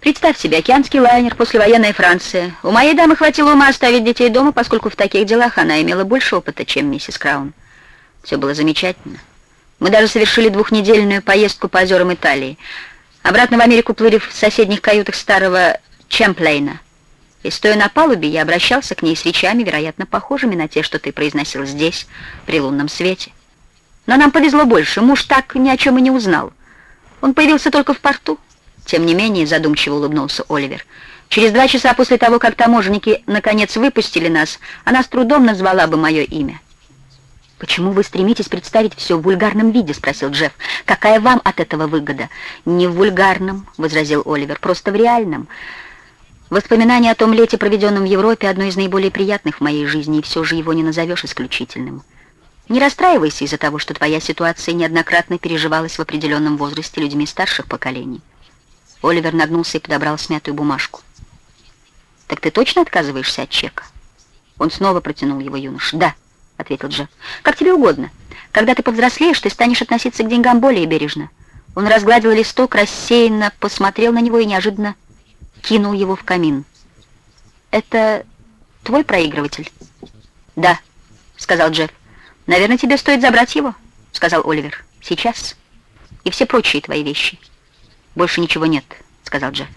Представь себе, океанский лайнер, послевоенная Франция. У моей дамы хватило ума оставить детей дома, поскольку в таких делах она имела больше опыта, чем миссис Краун. Все было замечательно. Мы даже совершили двухнедельную поездку по озерам Италии. Обратно в Америку плыли в соседних каютах старого Чемплейна. И стоя на палубе, я обращался к ней с речами, вероятно, похожими на те, что ты произносил здесь, при лунном свете. Но нам повезло больше, муж так ни о чем и не узнал. Он появился только в порту. Тем не менее, задумчиво улыбнулся Оливер. Через два часа после того, как таможенники наконец выпустили нас, она с трудом назвала бы мое имя. «Почему вы стремитесь представить все в вульгарном виде?» — спросил Джефф. «Какая вам от этого выгода?» «Не в вульгарном», — возразил Оливер, — «просто в реальном. Воспоминание о том лете, проведенном в Европе, одно из наиболее приятных в моей жизни, и все же его не назовешь исключительным. Не расстраивайся из-за того, что твоя ситуация неоднократно переживалась в определенном возрасте людьми старших поколений». Оливер нагнулся и подобрал смятую бумажку. «Так ты точно отказываешься от чека?» Он снова протянул его юнош. «Да» ответил Джефф. «Как тебе угодно. Когда ты повзрослеешь, ты станешь относиться к деньгам более бережно». Он разгладил листок, рассеянно посмотрел на него и неожиданно кинул его в камин. «Это твой проигрыватель?» «Да», — сказал Джефф. «Наверное, тебе стоит забрать его», — сказал Оливер. «Сейчас. И все прочие твои вещи». «Больше ничего нет», — сказал Джефф.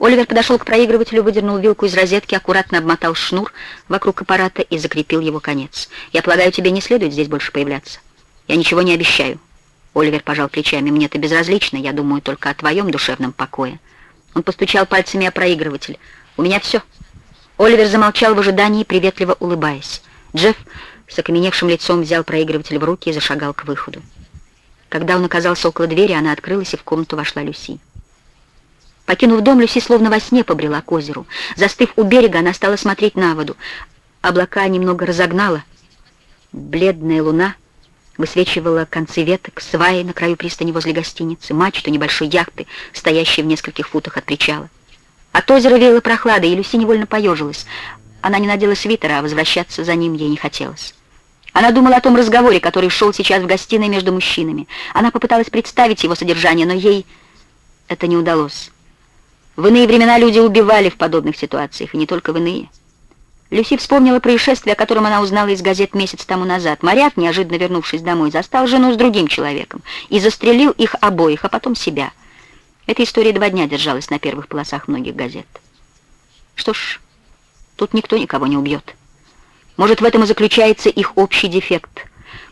Оливер подошел к проигрывателю, выдернул вилку из розетки, аккуратно обмотал шнур вокруг аппарата и закрепил его конец. «Я полагаю, тебе не следует здесь больше появляться. Я ничего не обещаю». Оливер пожал плечами. «Мне это безразлично, я думаю только о твоем душевном покое». Он постучал пальцами о проигрыватель. «У меня все». Оливер замолчал в ожидании, приветливо улыбаясь. Джефф с окаменевшим лицом взял проигрыватель в руки и зашагал к выходу. Когда он оказался около двери, она открылась, и в комнату вошла Люси. Покинув дом, Люси словно во сне побрела к озеру. Застыв у берега, она стала смотреть на воду. Облака немного разогнала. Бледная луна высвечивала концы веток, сваи на краю пристани возле гостиницы, мачту небольшой яхты, стоящей в нескольких футах от причала. От озера веяло прохладой, и Люси невольно поежилась. Она не надела свитера, а возвращаться за ним ей не хотелось. Она думала о том разговоре, который шел сейчас в гостиной между мужчинами. Она попыталась представить его содержание, но ей это не удалось. В иные времена люди убивали в подобных ситуациях, и не только в иные. Люси вспомнила происшествие, о котором она узнала из газет месяц тому назад. Моряк, неожиданно вернувшись домой, застал жену с другим человеком и застрелил их обоих, а потом себя. Эта история два дня держалась на первых полосах многих газет. Что ж, тут никто никого не убьет. Может, в этом и заключается их общий дефект.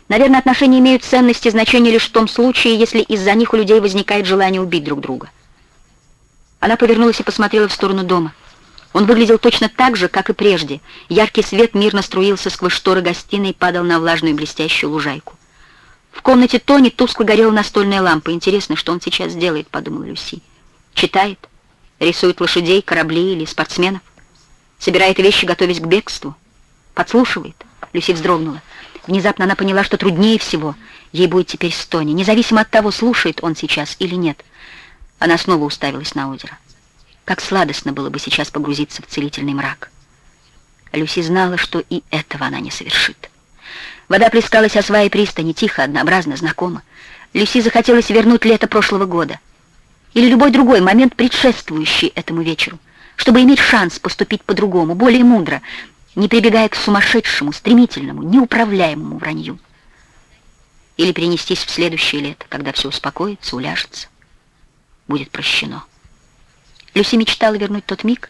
Наверное, отношения имеют ценность и значение лишь в том случае, если из-за них у людей возникает желание убить друг друга. Она повернулась и посмотрела в сторону дома. Он выглядел точно так же, как и прежде. Яркий свет мирно струился сквозь шторы гостиной и падал на влажную блестящую лужайку. В комнате Тони тускло горела настольная лампа. «Интересно, что он сейчас сделает?» — подумала Люси. «Читает? Рисует лошадей, корабли или спортсменов? Собирает вещи, готовясь к бегству? Подслушивает?» Люси вздрогнула. Внезапно она поняла, что труднее всего ей будет теперь с Тони, независимо от того, слушает он сейчас или нет. Она снова уставилась на озеро. Как сладостно было бы сейчас погрузиться в целительный мрак. Люси знала, что и этого она не совершит. Вода плескалась о сваи пристани, тихо, однообразно, знакомо. Люси захотелось вернуть лето прошлого года. Или любой другой момент, предшествующий этому вечеру, чтобы иметь шанс поступить по-другому, более мудро, не прибегая к сумасшедшему, стремительному, неуправляемому вранью. Или перенестись в следующее лето, когда все успокоится, уляжется будет прощено. Люси мечтала вернуть тот миг,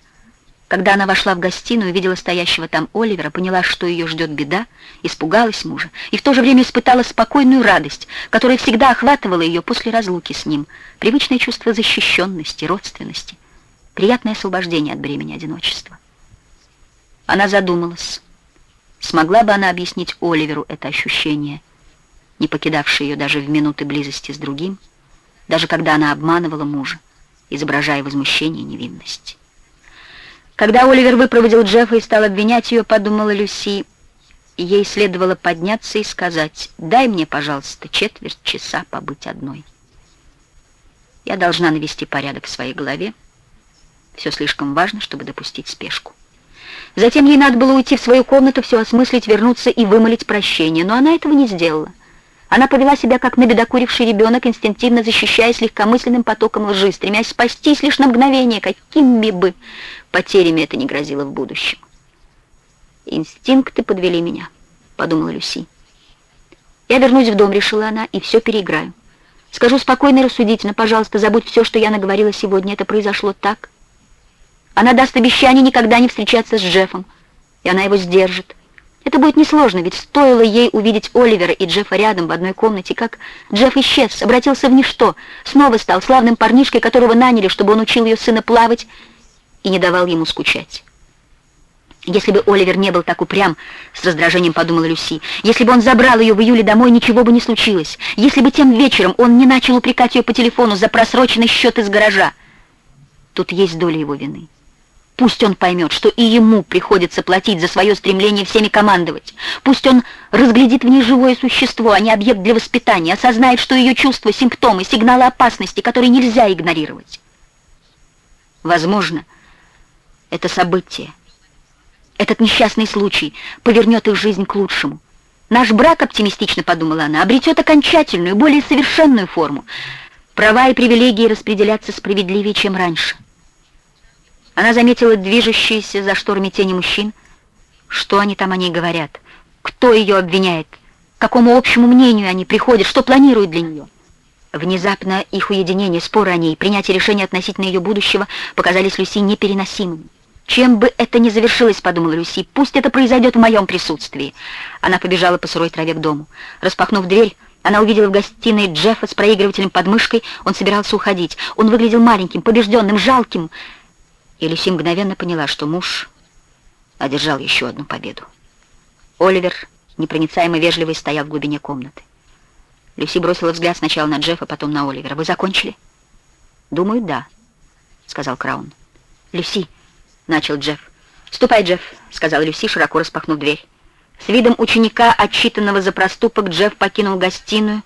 когда она вошла в гостиную, увидела стоящего там Оливера, поняла, что ее ждет беда, испугалась мужа и в то же время испытала спокойную радость, которая всегда охватывала ее после разлуки с ним, привычное чувство защищенности, родственности, приятное освобождение от бремени одиночества. Она задумалась, смогла бы она объяснить Оливеру это ощущение, не покидавшее ее даже в минуты близости с другим, даже когда она обманывала мужа, изображая возмущение и невинность. Когда Оливер выпроводил Джеффа и стал обвинять ее, подумала Люси, ей следовало подняться и сказать, «Дай мне, пожалуйста, четверть часа побыть одной. Я должна навести порядок в своей голове. Все слишком важно, чтобы допустить спешку». Затем ей надо было уйти в свою комнату, все осмыслить, вернуться и вымолить прощение, но она этого не сделала. Она повела себя, как набедокуривший ребенок, инстинктивно защищаясь легкомысленным потоком лжи, стремясь спастись лишь на мгновение, какими бы потерями это не грозило в будущем. «Инстинкты подвели меня», — подумала Люси. «Я вернусь в дом», — решила она, — «и все переиграю. Скажу спокойно и рассудительно, пожалуйста, забудь все, что я наговорила сегодня, это произошло так». Она даст обещание никогда не встречаться с Джеффом, и она его сдержит. Это будет несложно, ведь стоило ей увидеть Оливера и Джеффа рядом в одной комнате, как Джефф исчез, обратился в ничто, снова стал славным парнишкой, которого наняли, чтобы он учил ее сына плавать и не давал ему скучать. Если бы Оливер не был так упрям, с раздражением подумала Люси, если бы он забрал ее в июле домой, ничего бы не случилось. Если бы тем вечером он не начал упрекать ее по телефону за просроченный счет из гаража. Тут есть доля его вины. Пусть он поймет, что и ему приходится платить за свое стремление всеми командовать. Пусть он разглядит в ней живое существо, а не объект для воспитания, осознает, что ее чувства — симптомы, сигналы опасности, которые нельзя игнорировать. Возможно, это событие, этот несчастный случай повернет их жизнь к лучшему. Наш брак, оптимистично подумала она, обретет окончательную, более совершенную форму. Права и привилегии распределятся справедливее, чем раньше. Она заметила движущиеся за шторами тени мужчин. Что они там о ней говорят? Кто ее обвиняет? К какому общему мнению они приходят? Что планируют для нее? Внезапно их уединение, споры о ней, принятие решения относительно ее будущего показались Люси непереносимыми. «Чем бы это ни завершилось, — подумала Люси, — пусть это произойдет в моем присутствии». Она побежала по сырой траве к дому. Распахнув дверь, она увидела в гостиной Джеффа с проигрывателем под мышкой. Он собирался уходить. Он выглядел маленьким, побежденным, жалким Люси мгновенно поняла, что муж одержал еще одну победу. Оливер, непроницаемо вежливый, стоял в глубине комнаты. Люси бросила взгляд сначала на Джеффа, потом на Оливера. «Вы закончили?» «Думаю, да», — сказал Краун. «Люси», — начал Джефф. «Ступай, Джефф», — сказал Люси, широко распахнув дверь. С видом ученика, отчитанного за проступок, Джефф покинул гостиную.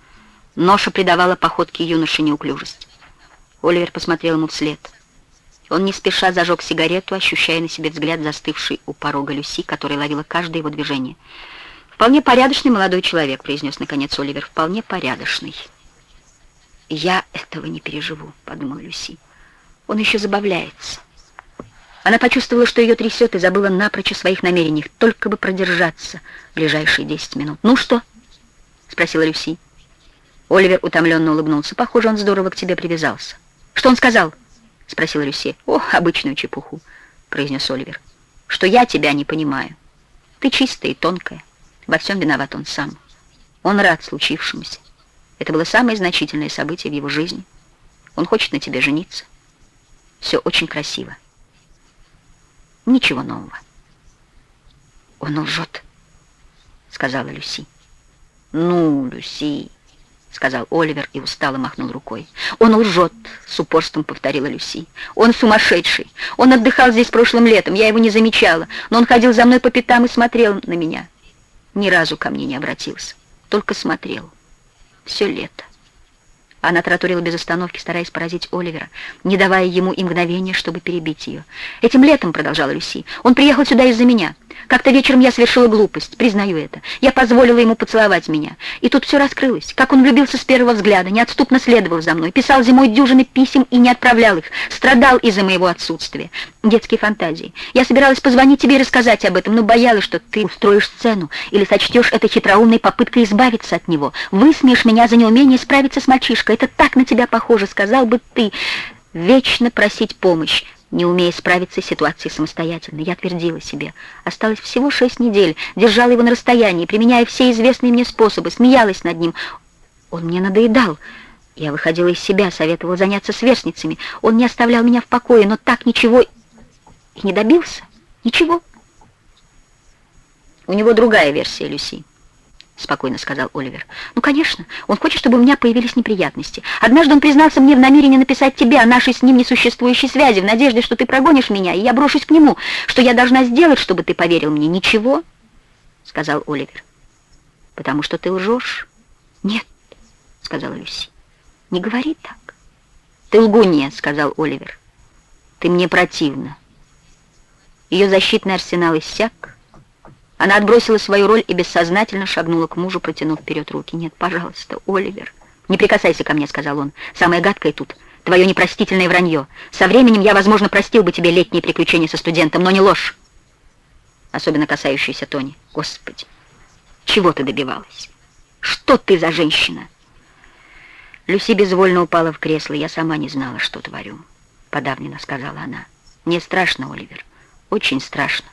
Ноша придавала походке юноше неуклюжесть. Оливер посмотрел ему вслед. Он не спеша зажег сигарету, ощущая на себе взгляд застывший у порога Люси, который ловила каждое его движение. «Вполне порядочный молодой человек», — произнес наконец Оливер. «Вполне порядочный». «Я этого не переживу», — подумал Люси. «Он еще забавляется». Она почувствовала, что ее трясет, и забыла напрочь о своих намерениях, только бы продержаться ближайшие десять минут. «Ну что?» — спросила Люси. Оливер утомленно улыбнулся. «Похоже, он здорово к тебе привязался». «Что он сказал?» — спросила Люси. «О, обычную чепуху», — произнес Оливер. «Что я тебя не понимаю. Ты чистая и тонкая. Во всем виноват он сам. Он рад случившемуся. Это было самое значительное событие в его жизни. Он хочет на тебе жениться. Все очень красиво. Ничего нового». «Он лжет», — сказала Люси. «Ну, Люси...» сказал Оливер и устало махнул рукой. «Он лжет», — с упорством повторила Люси. «Он сумасшедший. Он отдыхал здесь прошлым летом, я его не замечала, но он ходил за мной по пятам и смотрел на меня. Ни разу ко мне не обратился, только смотрел. Все лето». Она тараторила без остановки, стараясь поразить Оливера, не давая ему и мгновения, чтобы перебить ее. «Этим летом», — продолжала Люси, — «он приехал сюда из-за меня». Как-то вечером я совершила глупость, признаю это. Я позволила ему поцеловать меня. И тут все раскрылось. Как он влюбился с первого взгляда, неотступно следовал за мной, писал зимой дюжины писем и не отправлял их, страдал из-за моего отсутствия. Детские фантазии. Я собиралась позвонить тебе и рассказать об этом, но боялась, что ты устроишь сцену или сочтешь это хитроумной попыткой избавиться от него. Высмеешь меня за неумение справиться с мальчишкой. Это так на тебя похоже, сказал бы ты. Вечно просить помощь не умея справиться с ситуацией самостоятельно. Я твердила себе. Осталось всего шесть недель, держала его на расстоянии, применяя все известные мне способы, смеялась над ним. Он мне надоедал. Я выходила из себя, советовала заняться сверстницами. Он не оставлял меня в покое, но так ничего и не добился. Ничего. У него другая версия, Люси. — спокойно сказал Оливер. «Ну, конечно, он хочет, чтобы у меня появились неприятности. Однажды он признался мне в намерении написать тебе о нашей с ним несуществующей связи, в надежде, что ты прогонишь меня, и я брошусь к нему. Что я должна сделать, чтобы ты поверил мне? Ничего?» — сказал Оливер. «Потому что ты лжешь?» «Нет», — сказала Люси. «Не говори так». «Ты лгунья», — сказал Оливер. «Ты мне противна». Ее защитный арсенал иссяк, Она отбросила свою роль и бессознательно шагнула к мужу, протянув вперед руки. «Нет, пожалуйста, Оливер». «Не прикасайся ко мне», — сказал он. «Самое гадкое тут — твое непростительное вранье. Со временем я, возможно, простил бы тебе летние приключения со студентом, но не ложь. Особенно касающаяся Тони. Господи, чего ты добивалась? Что ты за женщина?» Люси безвольно упала в кресло. «Я сама не знала, что творю», — подавленно сказала она. «Мне страшно, Оливер, очень страшно.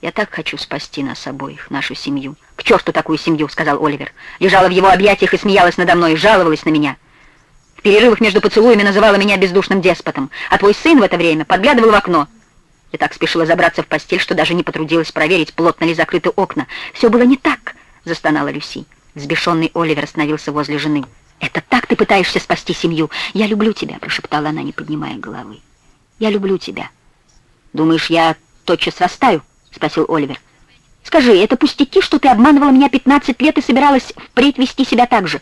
Я так хочу спасти нас обоих, нашу семью». «К черту такую семью!» — сказал Оливер. Лежала в его объятиях и смеялась надо мной, жаловалась на меня. В перерывах между поцелуями называла меня бездушным деспотом, а твой сын в это время подглядывал в окно. Я так спешила забраться в постель, что даже не потрудилась проверить, плотно ли закрыты окна. «Все было не так!» — застонала Люси. Взбешенный Оливер остановился возле жены. «Это так ты пытаешься спасти семью? Я люблю тебя», — прошептала она, не поднимая головы. «Я люблю тебя». «Думаешь, я тотчас растаю?» — спросил Оливер. «Скажи, это пустяки, что ты обманывала меня 15 лет и собиралась впредь вести себя так же?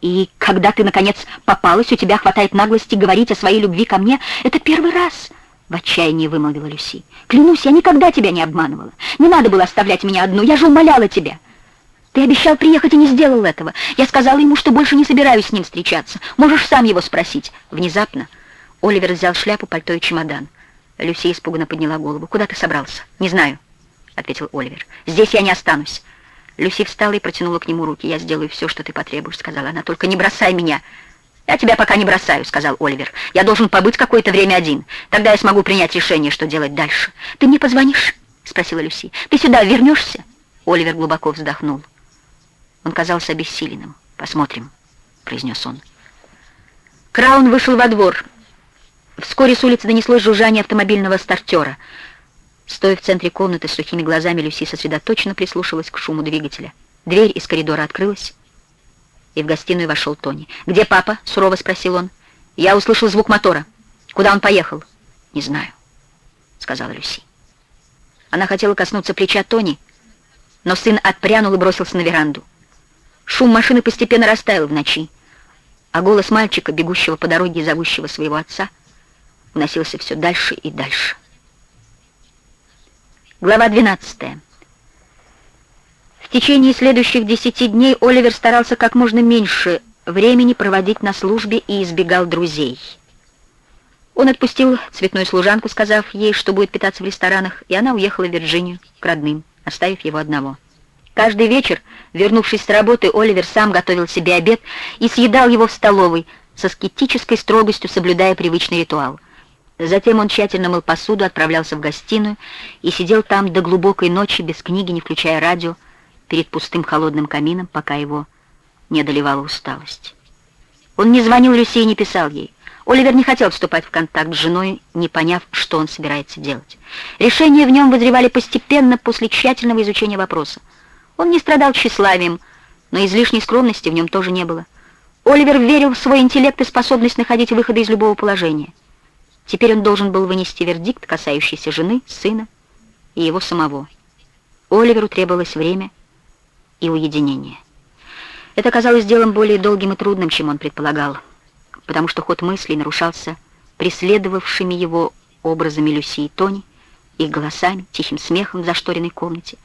И когда ты, наконец, попалась, у тебя хватает наглости говорить о своей любви ко мне? Это первый раз!» В отчаянии вымолвила Люси. «Клянусь, я никогда тебя не обманывала. Не надо было оставлять меня одну, я же умоляла тебя». Ты обещал приехать и не сделал этого. Я сказала ему, что больше не собираюсь с ним встречаться. Можешь сам его спросить. Внезапно Оливер взял шляпу, пальто и чемодан. Люси испуганно подняла голову. «Куда ты собрался?» «Не знаю», — ответил Оливер. «Здесь я не останусь». Люси встала и протянула к нему руки. «Я сделаю все, что ты потребуешь», — сказала она. «Только не бросай меня». «Я тебя пока не бросаю», — сказал Оливер. «Я должен побыть какое-то время один. Тогда я смогу принять решение, что делать дальше». «Ты мне позвонишь?» — спросила Люси. «Ты сюда вернешься?» Оливер глубоко вздохнул. Он казался обессиленным. «Посмотрим», — произнес он. Краун вышел во двор. Вскоре с улицы донеслось жужжание автомобильного стартера. Стоя в центре комнаты с сухими глазами, Люси сосредоточенно прислушивалась к шуму двигателя. Дверь из коридора открылась, и в гостиную вошел Тони. «Где папа?» — сурово спросил он. «Я услышал звук мотора. Куда он поехал?» «Не знаю», — сказала Люси. Она хотела коснуться плеча Тони, но сын отпрянул и бросился на веранду. Шум машины постепенно растаял в ночи, а голос мальчика, бегущего по дороге и зовущего своего отца, уносился все дальше и дальше. Глава 12. В течение следующих десяти дней Оливер старался как можно меньше времени проводить на службе и избегал друзей. Он отпустил цветную служанку, сказав ей, что будет питаться в ресторанах, и она уехала в Вирджинию к родным, оставив его одного. Каждый вечер, вернувшись с работы, Оливер сам готовил себе обед и съедал его в столовой, со скептической строгостью соблюдая привычный ритуал. Затем он тщательно мыл посуду, отправлялся в гостиную и сидел там до глубокой ночи, без книги, не включая радио, перед пустым холодным камином, пока его не одолевала усталость. Он не звонил Люси и не писал ей. Оливер не хотел вступать в контакт с женой, не поняв, что он собирается делать. Решения в нем вызревали постепенно после тщательного изучения вопроса. Он не страдал тщеславием, но излишней скромности в нем тоже не было. Оливер верил в свой интеллект и способность находить выходы из любого положения. Теперь он должен был вынести вердикт, касающийся жены, сына и его самого. Оливеру требовалось время и уединение. Это казалось делом более долгим и трудным, чем он предполагал, потому что ход мыслей нарушался преследовавшими его образами Люси и Тони, их голосами, тихим смехом в зашторенной комнате,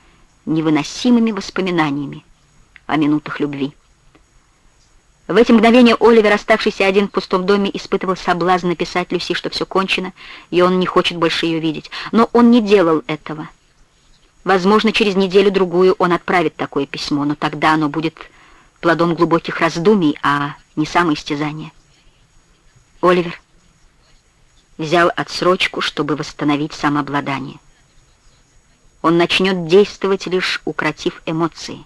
невыносимыми воспоминаниями о минутах любви. В эти мгновения Оливер, оставшийся один в пустом доме, испытывал соблазн написать Люси, что все кончено, и он не хочет больше ее видеть. Но он не делал этого. Возможно, через неделю-другую он отправит такое письмо, но тогда оно будет плодом глубоких раздумий, а не самоистязания. Оливер взял отсрочку, чтобы восстановить самообладание. Он начнет действовать, лишь укротив эмоции.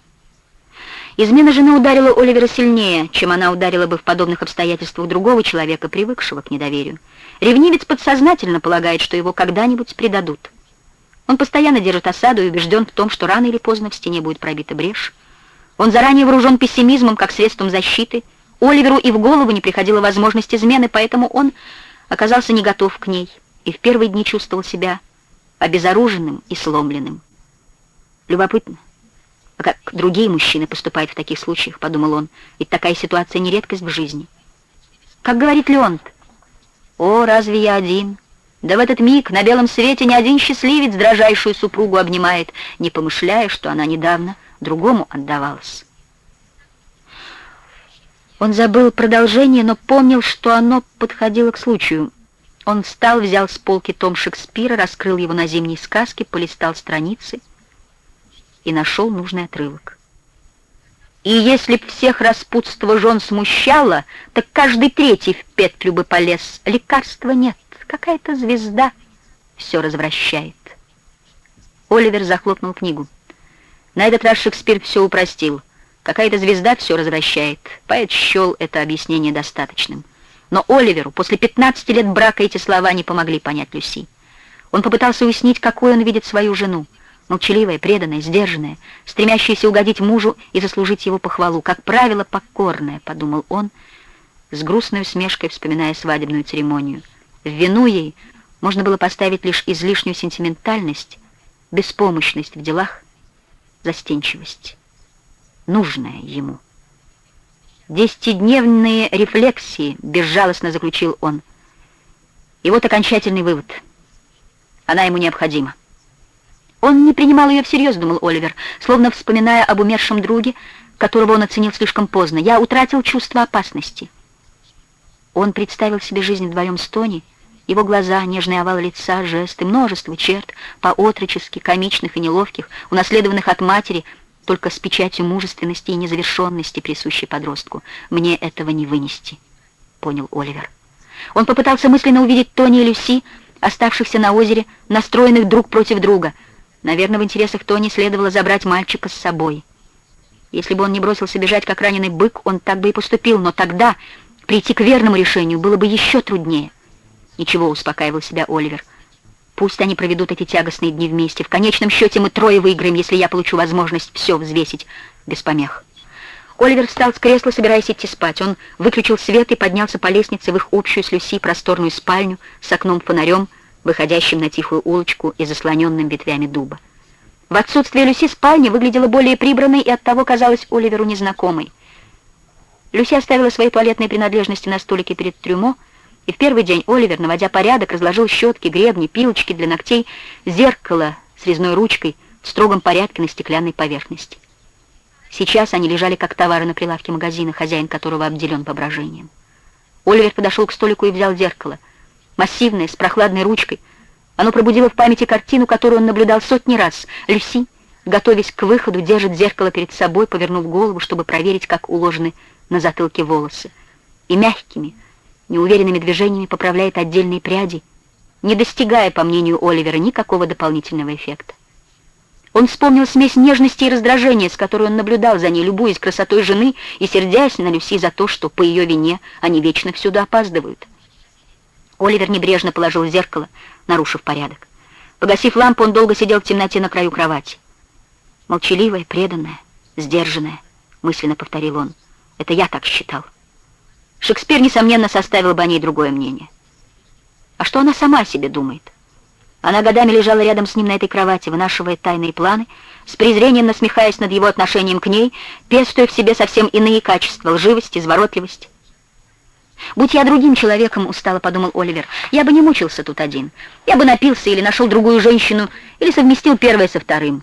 Измена жены ударила Оливера сильнее, чем она ударила бы в подобных обстоятельствах другого человека, привыкшего к недоверию. Ревнивец подсознательно полагает, что его когда-нибудь предадут. Он постоянно держит осаду и убежден в том, что рано или поздно в стене будет пробита брешь. Он заранее вооружен пессимизмом как средством защиты. Оливеру и в голову не приходила возможность измены, поэтому он оказался не готов к ней и в первые дни чувствовал себя обезоруженным и сломленным. Любопытно, а как другие мужчины поступают в таких случаях, подумал он, ведь такая ситуация не редкость в жизни. Как говорит Леонт, «О, разве я один? Да в этот миг на белом свете ни один счастливец дрожайшую супругу обнимает, не помышляя, что она недавно другому отдавалась. Он забыл продолжение, но помнил, что оно подходило к случаю. Он встал, взял с полки том Шекспира, раскрыл его на зимней сказке, полистал страницы и нашел нужный отрывок. И если б всех распутство жен смущало, так каждый третий в петлю бы полез. Лекарства нет, какая-то звезда все развращает. Оливер захлопнул книгу. На этот раз Шекспир все упростил. Какая-то звезда все развращает. Поэт счел это объяснение достаточным. Но Оливеру после 15 лет брака эти слова не помогли понять Люси. Он попытался уяснить, какой он видит свою жену. Молчаливая, преданная, сдержанная, стремящаяся угодить мужу и заслужить его похвалу. Как правило, покорная, подумал он, с грустной усмешкой вспоминая свадебную церемонию. В вину ей можно было поставить лишь излишнюю сентиментальность, беспомощность в делах, застенчивость, нужная ему. Десятидневные рефлексии, безжалостно заключил он. И вот окончательный вывод. Она ему необходима. Он не принимал ее всерьез, думал Оливер, словно вспоминая об умершем друге, которого он оценил слишком поздно. Я утратил чувство опасности. Он представил себе жизнь вдвоем с Тони, его глаза, нежный овал лица, жесты, множество черт, по-отрочески, комичных и неловких, унаследованных от матери, только с печатью мужественности и незавершенности, присущей подростку. «Мне этого не вынести», — понял Оливер. Он попытался мысленно увидеть Тони и Люси, оставшихся на озере, настроенных друг против друга. Наверное, в интересах Тони следовало забрать мальчика с собой. Если бы он не бросился бежать, как раненый бык, он так бы и поступил, но тогда прийти к верному решению было бы еще труднее. Ничего, успокаивал себя Оливер. Пусть они проведут эти тягостные дни вместе. В конечном счете мы трое выиграем, если я получу возможность все взвесить без помех. Оливер встал с кресла, собираясь идти спать. Он выключил свет и поднялся по лестнице в их общую с Люси просторную спальню с окном-фонарем, выходящим на тихую улочку и заслоненным ветвями дуба. В отсутствие Люси спальня выглядела более прибранной и оттого казалась Оливеру незнакомой. Люси оставила свои туалетные принадлежности на столике перед трюмо, и в первый день Оливер, наводя порядок, разложил щетки, гребни, пилочки для ногтей, зеркало с резной ручкой в строгом порядке на стеклянной поверхности. Сейчас они лежали как товары на прилавке магазина, хозяин которого обделен воображением. Оливер подошел к столику и взял зеркало. Массивное, с прохладной ручкой. Оно пробудило в памяти картину, которую он наблюдал сотни раз. Люси, готовясь к выходу, держит зеркало перед собой, повернув голову, чтобы проверить, как уложены на затылке волосы. И мягкими, неуверенными движениями поправляет отдельные пряди, не достигая, по мнению Оливера, никакого дополнительного эффекта. Он вспомнил смесь нежности и раздражения, с которой он наблюдал за ней, любуясь красотой жены и сердясь на Люси за то, что по ее вине они вечно всюду опаздывают. Оливер небрежно положил зеркало, нарушив порядок. Погасив лампу, он долго сидел в темноте на краю кровати. «Молчаливая, преданная, сдержанная», — мысленно повторил он. «Это я так считал». Шекспир, несомненно, составил бы о ней другое мнение. А что она сама о себе думает? Она годами лежала рядом с ним на этой кровати, вынашивая тайные планы, с презрением насмехаясь над его отношением к ней, пестуя в себе совсем иные качества, лживость, изворотливость. «Будь я другим человеком, — устало подумал Оливер, — я бы не мучился тут один. Я бы напился или нашел другую женщину, или совместил первое со вторым.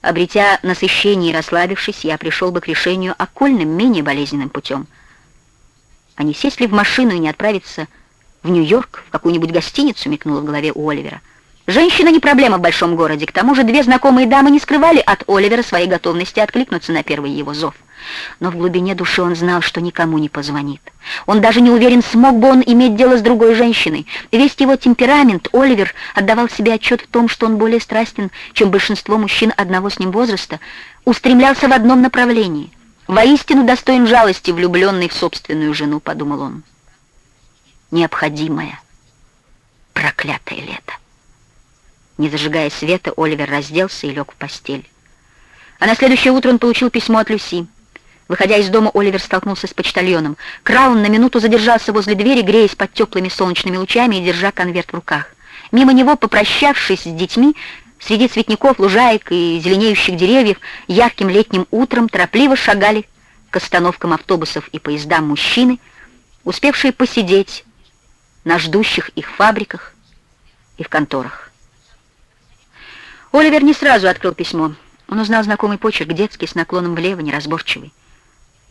Обретя насыщение и расслабившись, я пришел бы к решению окольным, менее болезненным путем — а не сесть ли в машину и не отправиться в Нью-Йорк, в какую-нибудь гостиницу, мелькнуло в голове у Оливера. Женщина не проблема в большом городе, к тому же две знакомые дамы не скрывали от Оливера своей готовности откликнуться на первый его зов. Но в глубине души он знал, что никому не позвонит. Он даже не уверен, смог бы он иметь дело с другой женщиной. Весь его темперамент, Оливер отдавал себе отчет в том, что он более страстен, чем большинство мужчин одного с ним возраста, устремлялся в одном направлении. Воистину достоин жалости, влюбленный в собственную жену, подумал он. Необходимое, проклятое лето. Не зажигая света, Оливер разделся и лег в постель. А на следующее утро он получил письмо от Люси. Выходя из дома, Оливер столкнулся с почтальоном. Краун на минуту задержался возле двери, греясь под теплыми солнечными лучами и держа конверт в руках. Мимо него, попрощавшись с детьми, Среди цветников, лужаек и зеленеющих деревьев ярким летним утром торопливо шагали к остановкам автобусов и поездам мужчины, успевшие посидеть на ждущих их фабриках и в конторах. Оливер не сразу открыл письмо. Он узнал знакомый почерк, детский, с наклоном влево, неразборчивый.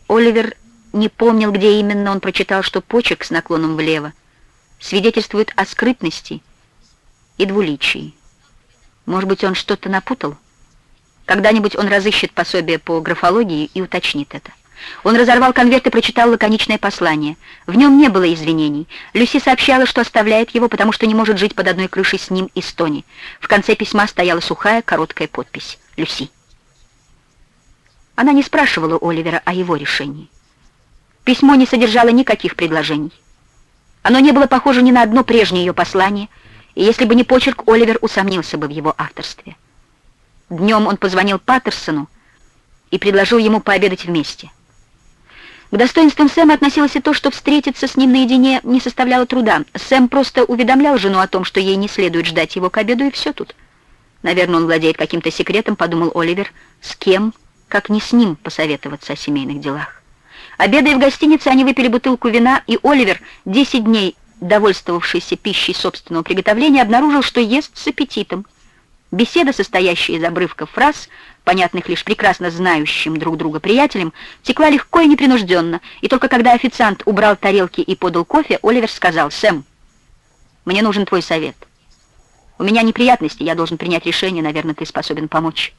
Оливер не помнил, где именно он прочитал, что почерк с наклоном влево свидетельствует о скрытности и двуличии. Может быть, он что-то напутал? Когда-нибудь он разыщет пособие по графологии и уточнит это. Он разорвал конверт и прочитал лаконичное послание. В нем не было извинений. Люси сообщала, что оставляет его, потому что не может жить под одной крышей с ним и с Тони. В конце письма стояла сухая, короткая подпись. Люси. Она не спрашивала Оливера о его решении. Письмо не содержало никаких предложений. Оно не было похоже ни на одно прежнее ее послание, и если бы не почерк, Оливер усомнился бы в его авторстве. Днем он позвонил Паттерсону и предложил ему пообедать вместе. К достоинствам Сэма относилось и то, что встретиться с ним наедине не составляло труда. Сэм просто уведомлял жену о том, что ей не следует ждать его к обеду, и все тут. Наверное, он владеет каким-то секретом, подумал Оливер, с кем, как не с ним, посоветоваться о семейных делах. Обедая в гостинице, они выпили бутылку вина, и Оливер, 10 дней довольствовавшийся пищей собственного приготовления, обнаружил, что ест с аппетитом. Беседа, состоящая из обрывков фраз, понятных лишь прекрасно знающим друг друга приятелям, текла легко и непринужденно, и только когда официант убрал тарелки и подал кофе, Оливер сказал, «Сэм, мне нужен твой совет. У меня неприятности, я должен принять решение, наверное, ты способен помочь».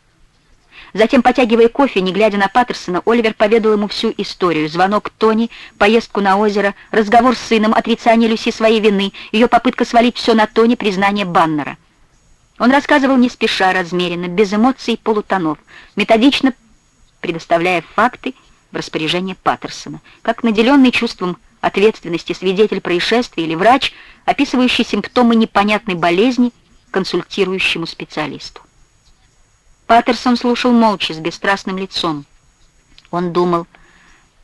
Затем, потягивая кофе, не глядя на Паттерсона, Оливер поведал ему всю историю. Звонок Тони, поездку на озеро, разговор с сыном, отрицание Люси своей вины, ее попытка свалить все на Тони, признание Баннера. Он рассказывал не спеша, размеренно, без эмоций и полутонов, методично предоставляя факты в распоряжение Паттерсона, как наделенный чувством ответственности свидетель происшествия или врач, описывающий симптомы непонятной болезни консультирующему специалисту. Паттерсон слушал молча, с бесстрастным лицом. Он думал,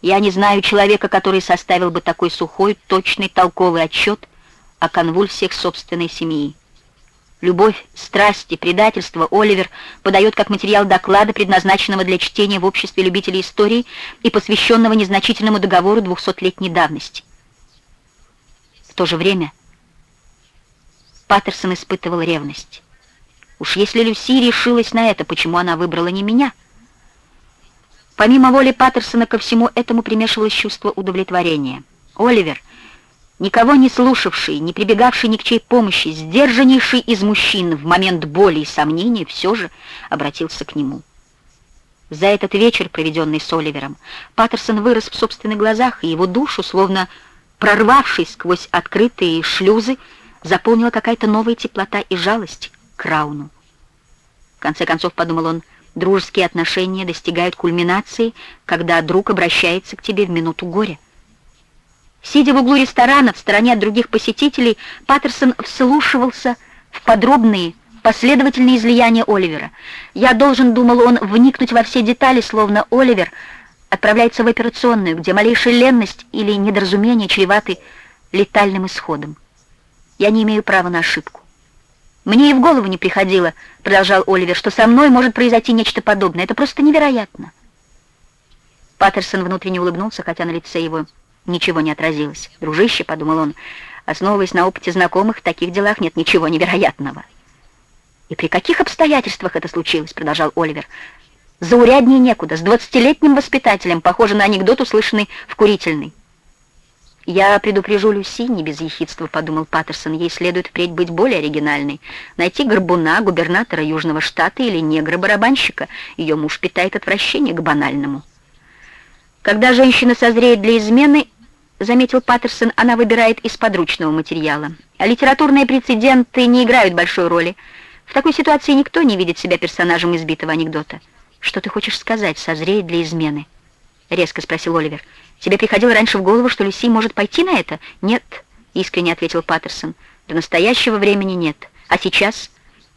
я не знаю человека, который составил бы такой сухой, точный, толковый отчет о конвульсиях собственной семьи. Любовь, страсти, предательство Оливер подает как материал доклада, предназначенного для чтения в обществе любителей истории и посвященного незначительному договору двухсотлетней давности. В то же время Паттерсон испытывал ревность. Уж если Люси решилась на это, почему она выбрала не меня? Помимо воли Паттерсона ко всему этому примешивалось чувство удовлетворения. Оливер, никого не слушавший, не прибегавший ни к чьей помощи, сдержаннейший из мужчин в момент боли и сомнений, все же обратился к нему. За этот вечер, проведенный с Оливером, Паттерсон вырос в собственных глазах, и его душу, словно прорвавшись сквозь открытые шлюзы, заполнила какая-то новая теплота и жалость Крауну. В конце концов, подумал он, дружеские отношения достигают кульминации, когда друг обращается к тебе в минуту горя. Сидя в углу ресторана, в стороне от других посетителей, Паттерсон вслушивался в подробные, последовательные излияния Оливера. Я должен, думал он, вникнуть во все детали, словно Оливер отправляется в операционную, где малейшая ленность или недоразумение чреваты летальным исходом. Я не имею права на ошибку. «Мне и в голову не приходило», — продолжал Оливер, «что со мной может произойти нечто подобное. Это просто невероятно». Паттерсон внутренне улыбнулся, хотя на лице его ничего не отразилось. «Дружище», — подумал он, основываясь на опыте знакомых, в таких делах нет ничего невероятного. «И при каких обстоятельствах это случилось?» — продолжал Оливер. «Зауряднее некуда, с двадцатилетним воспитателем, похоже на анекдот, услышанный в курительной». «Я предупрежу Люси», — не без ехидства подумал Паттерсон, «ей следует впредь быть более оригинальной. Найти горбуна, губернатора Южного штата или негра-барабанщика. Ее муж питает отвращение к банальному». Когда женщина созреет для измены, заметил Паттерсон, она выбирает из подручного материала. А литературные прецеденты не играют большой роли. В такой ситуации никто не видит себя персонажем избитого анекдота. «Что ты хочешь сказать, созреет для измены?» — резко спросил Оливер. Тебе приходило раньше в голову, что Люси может пойти на это? Нет, искренне ответил Паттерсон. До настоящего времени нет. А сейчас?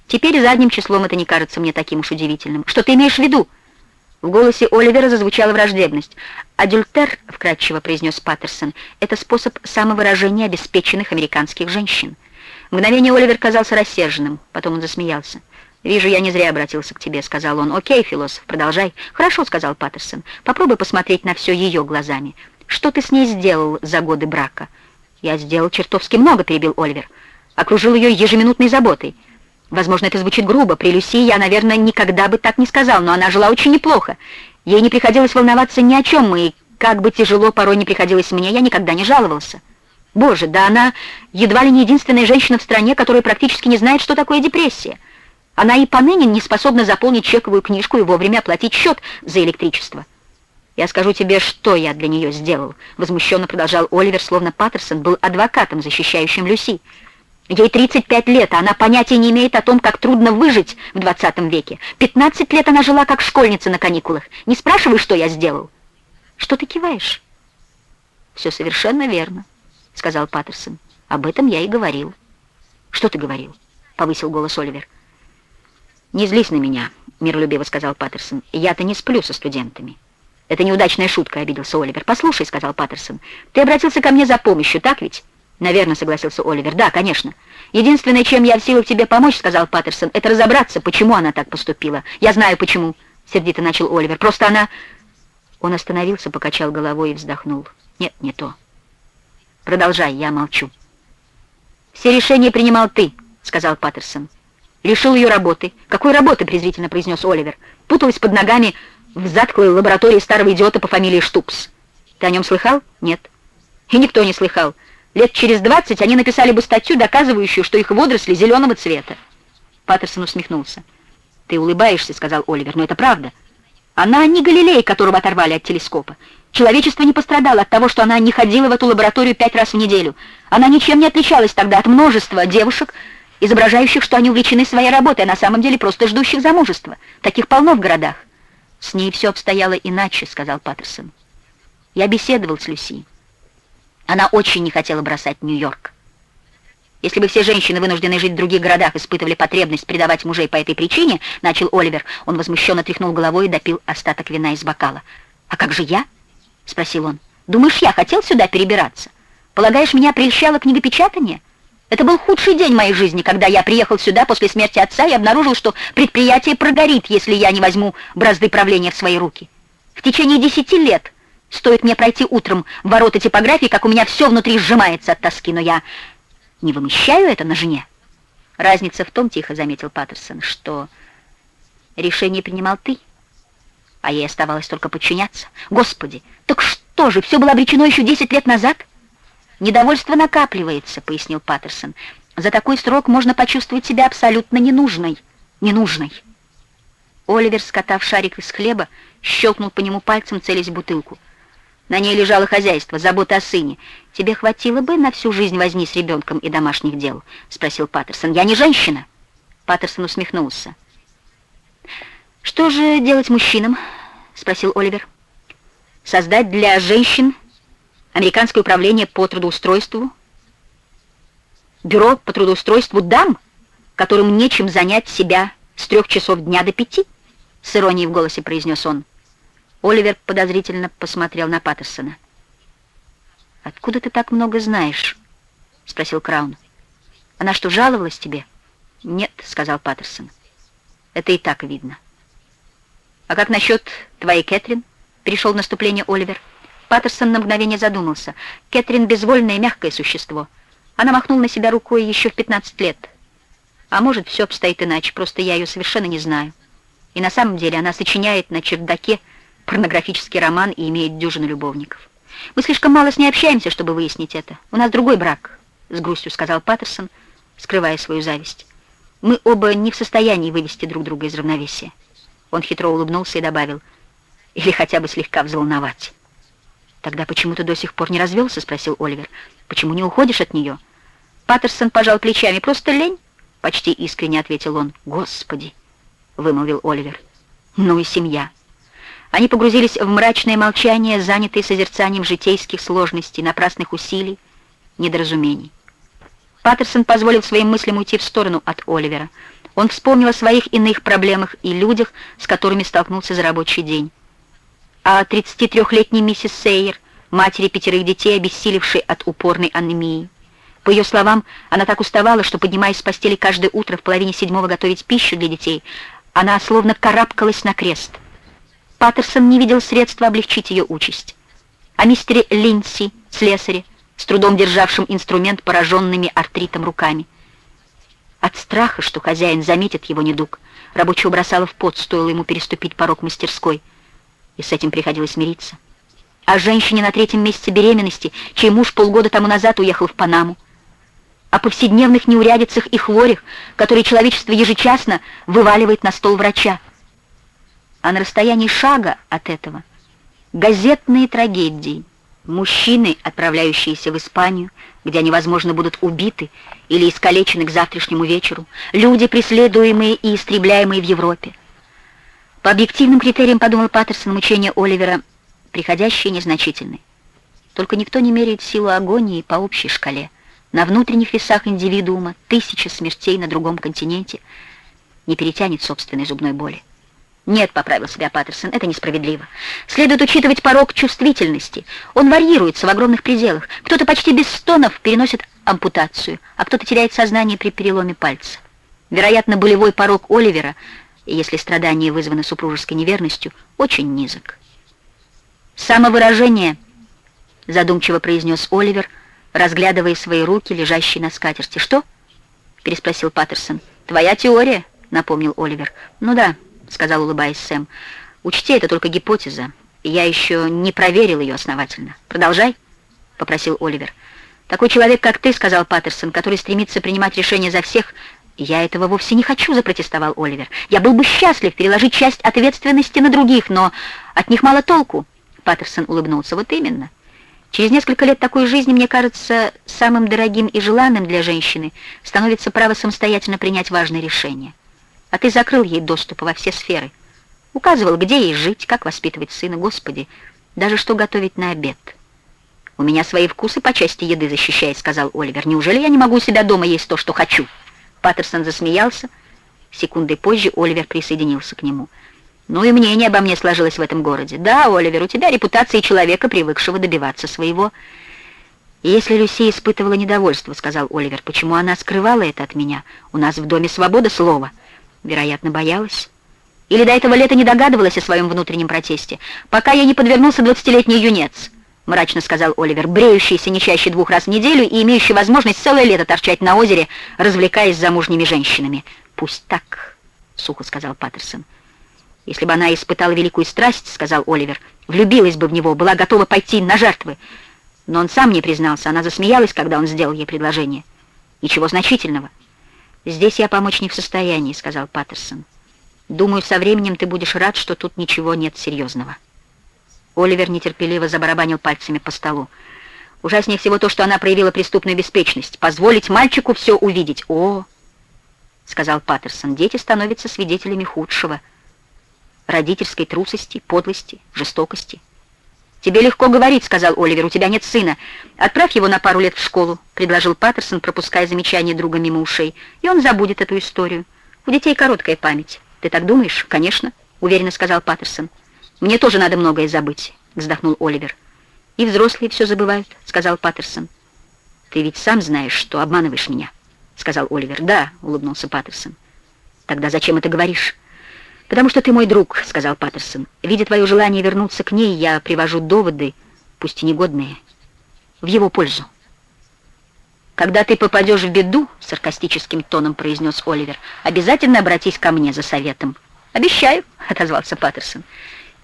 Теперь задним числом это не кажется мне таким уж удивительным. Что ты имеешь в виду? В голосе Оливера зазвучала враждебность. «Адюльтер», — вкратчиво произнес Паттерсон, — «это способ самовыражения обеспеченных американских женщин». мгновение Оливер казался рассерженным, потом он засмеялся. «Вижу, я не зря обратился к тебе», — сказал он. «Окей, философ, продолжай». «Хорошо», — сказал Паттерсон. «Попробуй посмотреть на все ее глазами. Что ты с ней сделал за годы брака?» «Я сделал чертовски много», — перебил Оливер. окружил ее ежеминутной заботой. Возможно, это звучит грубо. При Люси я, наверное, никогда бы так не сказал, но она жила очень неплохо. Ей не приходилось волноваться ни о чем, и как бы тяжело порой не приходилось мне, я никогда не жаловался. Боже, да она едва ли не единственная женщина в стране, которая практически не знает, что такое депрессия. Она и поныне не способна заполнить чековую книжку и вовремя оплатить счет за электричество. «Я скажу тебе, что я для нее сделал», — возмущенно продолжал Оливер, словно Паттерсон был адвокатом, защищающим Люси. Ей 35 лет, а она понятия не имеет о том, как трудно выжить в 20 веке. 15 лет она жила как школьница на каникулах. Не спрашивай, что я сделал. Что ты киваешь? Все совершенно верно, сказал Паттерсон. Об этом я и говорил. Что ты говорил? Повысил голос Оливер. Не злись на меня, миролюбиво сказал Паттерсон. Я-то не сплю со студентами. Это неудачная шутка, обиделся Оливер. Послушай, сказал Паттерсон, ты обратился ко мне за помощью, так ведь? «Наверное», — согласился Оливер. «Да, конечно. Единственное, чем я в силах тебе помочь, — сказал Паттерсон, — это разобраться, почему она так поступила. Я знаю, почему», — сердито начал Оливер. «Просто она...» Он остановился, покачал головой и вздохнул. «Нет, не то. Продолжай, я молчу». «Все решения принимал ты», — сказал Паттерсон. «Решил ее работы». «Какой работы?» — презрительно произнес Оливер. «Путалась под ногами в затклой лаборатории старого идиота по фамилии Штукс. Ты о нем слыхал?» «Нет». «И никто не слыхал». Лет через двадцать они написали бы статью, доказывающую, что их водоросли зеленого цвета. Паттерсон усмехнулся. «Ты улыбаешься», — сказал Оливер, — «но это правда. Она не Галилей, которого оторвали от телескопа. Человечество не пострадало от того, что она не ходила в эту лабораторию пять раз в неделю. Она ничем не отличалась тогда от множества девушек, изображающих, что они увлечены своей работой, а на самом деле просто ждущих замужества. Таких полно в городах. «С ней все обстояло иначе», — сказал Паттерсон. «Я беседовал с Люси. Она очень не хотела бросать Нью-Йорк. Если бы все женщины, вынужденные жить в других городах, испытывали потребность предавать мужей по этой причине, начал Оливер, он возмущенно тряхнул головой и допил остаток вина из бокала. «А как же я?» — спросил он. «Думаешь, я хотел сюда перебираться? Полагаешь, меня прельщало книгопечатание? Это был худший день моей жизни, когда я приехал сюда после смерти отца и обнаружил, что предприятие прогорит, если я не возьму бразды правления в свои руки. В течение десяти лет Стоит мне пройти утром в ворота типографии, как у меня все внутри сжимается от тоски, но я не вымещаю это на жене. Разница в том, тихо заметил Паттерсон, что решение принимал ты, а ей оставалось только подчиняться. Господи, так что же, все было обречено еще 10 лет назад? Недовольство накапливается, пояснил Паттерсон. За такой срок можно почувствовать себя абсолютно ненужной. Ненужной. Оливер, скотав шарик из хлеба, щелкнул по нему пальцем, целясь в бутылку. На ней лежало хозяйство, забота о сыне. Тебе хватило бы на всю жизнь возни с ребенком и домашних дел?» — спросил Паттерсон. «Я не женщина!» Паттерсон усмехнулся. «Что же делать мужчинам?» — спросил Оливер. «Создать для женщин Американское управление по трудоустройству, бюро по трудоустройству дам, которым нечем занять себя с трех часов дня до пяти?» — с иронией в голосе произнес он. Оливер подозрительно посмотрел на Паттерсона. «Откуда ты так много знаешь?» — спросил Краун. «Она что, жаловалась тебе?» «Нет», — сказал Паттерсон. «Это и так видно». «А как насчет твоей Кэтрин?» — перешел в наступление Оливер. Паттерсон на мгновение задумался. «Кэтрин — безвольное мягкое существо. Она махнула на себя рукой еще в 15 лет. А может, все обстоит иначе, просто я ее совершенно не знаю. И на самом деле она сочиняет на чердаке порнографический роман и имеет дюжину любовников. Мы слишком мало с ней общаемся, чтобы выяснить это. У нас другой брак, с грустью сказал Паттерсон, скрывая свою зависть. Мы оба не в состоянии вывести друг друга из равновесия. Он хитро улыбнулся и добавил, или хотя бы слегка взволновать. «Тогда почему ты до сих пор не развелся?» — спросил Оливер. «Почему не уходишь от нее?» Паттерсон пожал плечами. «Просто лень?» — почти искренне ответил он. «Господи!» — вымолвил Оливер. «Ну и семья!» Они погрузились в мрачное молчание, занятые созерцанием житейских сложностей, напрасных усилий, недоразумений. Паттерсон позволил своим мыслям уйти в сторону от Оливера. Он вспомнил о своих иных проблемах и людях, с которыми столкнулся за рабочий день. А 33-летней миссис Сейер, матери пятерых детей, обессилевшей от упорной анемии. По ее словам, она так уставала, что, поднимаясь с постели каждое утро в половине седьмого готовить пищу для детей, она словно карабкалась на крест — Паттерсон не видел средства облегчить ее участь. О мистере Линси, слесаре, с трудом державшем инструмент, пораженными артритом руками. От страха, что хозяин заметит его недуг, рабочего бросала в пот, стоило ему переступить порог мастерской, и с этим приходилось мириться. О женщине на третьем месяце беременности, чей муж полгода тому назад уехал в Панаму, о повседневных неурядицах и хворях, которые человечество ежечасно вываливает на стол врача. А на расстоянии шага от этого газетные трагедии, мужчины, отправляющиеся в Испанию, где они, возможно, будут убиты или искалечены к завтрашнему вечеру, люди, преследуемые и истребляемые в Европе. По объективным критериям, подумал Паттерсон, мучения Оливера приходящие незначительны. Только никто не меряет силу агонии по общей шкале. На внутренних весах индивидуума тысяча смертей на другом континенте не перетянет собственной зубной боли. Нет, поправил себя Паттерсон, это несправедливо. Следует учитывать порог чувствительности. Он варьируется в огромных пределах. Кто-то почти без стонов переносит ампутацию, а кто-то теряет сознание при переломе пальца. Вероятно, болевой порог Оливера, если страдания вызваны супружеской неверностью, очень низок. «Самовыражение», — задумчиво произнес Оливер, разглядывая свои руки, лежащие на скатерти. «Что?» — переспросил Паттерсон. «Твоя теория», — напомнил Оливер. «Ну да», — сказал, улыбаясь Сэм. «Учти, это только гипотеза. Я еще не проверил ее основательно. Продолжай», — попросил Оливер. «Такой человек, как ты, — сказал Паттерсон, — который стремится принимать решения за всех, «Я этого вовсе не хочу», — запротестовал Оливер. «Я был бы счастлив переложить часть ответственности на других, но от них мало толку». Паттерсон улыбнулся. «Вот именно. Через несколько лет такой жизни, мне кажется, самым дорогим и желанным для женщины становится право самостоятельно принять важные решения. А ты закрыл ей доступ во все сферы. Указывал, где ей жить, как воспитывать сына, Господи, даже что готовить на обед. «У меня свои вкусы по части еды защищает», — сказал Оливер. «Неужели я не могу у себя дома есть то, что хочу?» Паттерсон засмеялся. Секундой позже Оливер присоединился к нему. «Ну и мнение обо мне сложилось в этом городе. Да, Оливер, у тебя репутация человека, привыкшего добиваться своего». «Если Люси испытывала недовольство, — сказал Оливер, — почему она скрывала это от меня? У нас в доме свобода слова». Вероятно, боялась. Или до этого лета не догадывалась о своем внутреннем протесте. «Пока я не подвернулся двадцатилетний юнец», — мрачно сказал Оливер, бреющийся не чаще двух раз в неделю и имеющий возможность целое лето торчать на озере, развлекаясь с замужними женщинами. «Пусть так», — сухо сказал Паттерсон. «Если бы она испытала великую страсть, — сказал Оливер, — влюбилась бы в него, была готова пойти на жертвы. Но он сам не признался, она засмеялась, когда он сделал ей предложение. Ничего значительного. «Здесь я помочь не в состоянии», — сказал Паттерсон. «Думаю, со временем ты будешь рад, что тут ничего нет серьезного». Оливер нетерпеливо забарабанил пальцами по столу. Ужаснее всего то, что она проявила преступную беспечность. Позволить мальчику все увидеть. «О!» — сказал Паттерсон. «Дети становятся свидетелями худшего. Родительской трусости, подлости, жестокости». «Тебе легко говорить», — сказал Оливер, — «у тебя нет сына. Отправь его на пару лет в школу», — предложил Паттерсон, пропуская замечание друга мимо ушей. «И он забудет эту историю. У детей короткая память». «Ты так думаешь?» «Конечно», — уверенно сказал Паттерсон. «Мне тоже надо многое забыть», — вздохнул Оливер. «И взрослые все забывают», — сказал Паттерсон. «Ты ведь сам знаешь, что обманываешь меня», — сказал Оливер. «Да», — улыбнулся Паттерсон. «Тогда зачем это говоришь?» «Потому что ты мой друг», — сказал Паттерсон. «Видя твое желание вернуться к ней, я привожу доводы, пусть и негодные, в его пользу». «Когда ты попадешь в беду», — саркастическим тоном произнес Оливер, «обязательно обратись ко мне за советом». «Обещаю», — отозвался Паттерсон.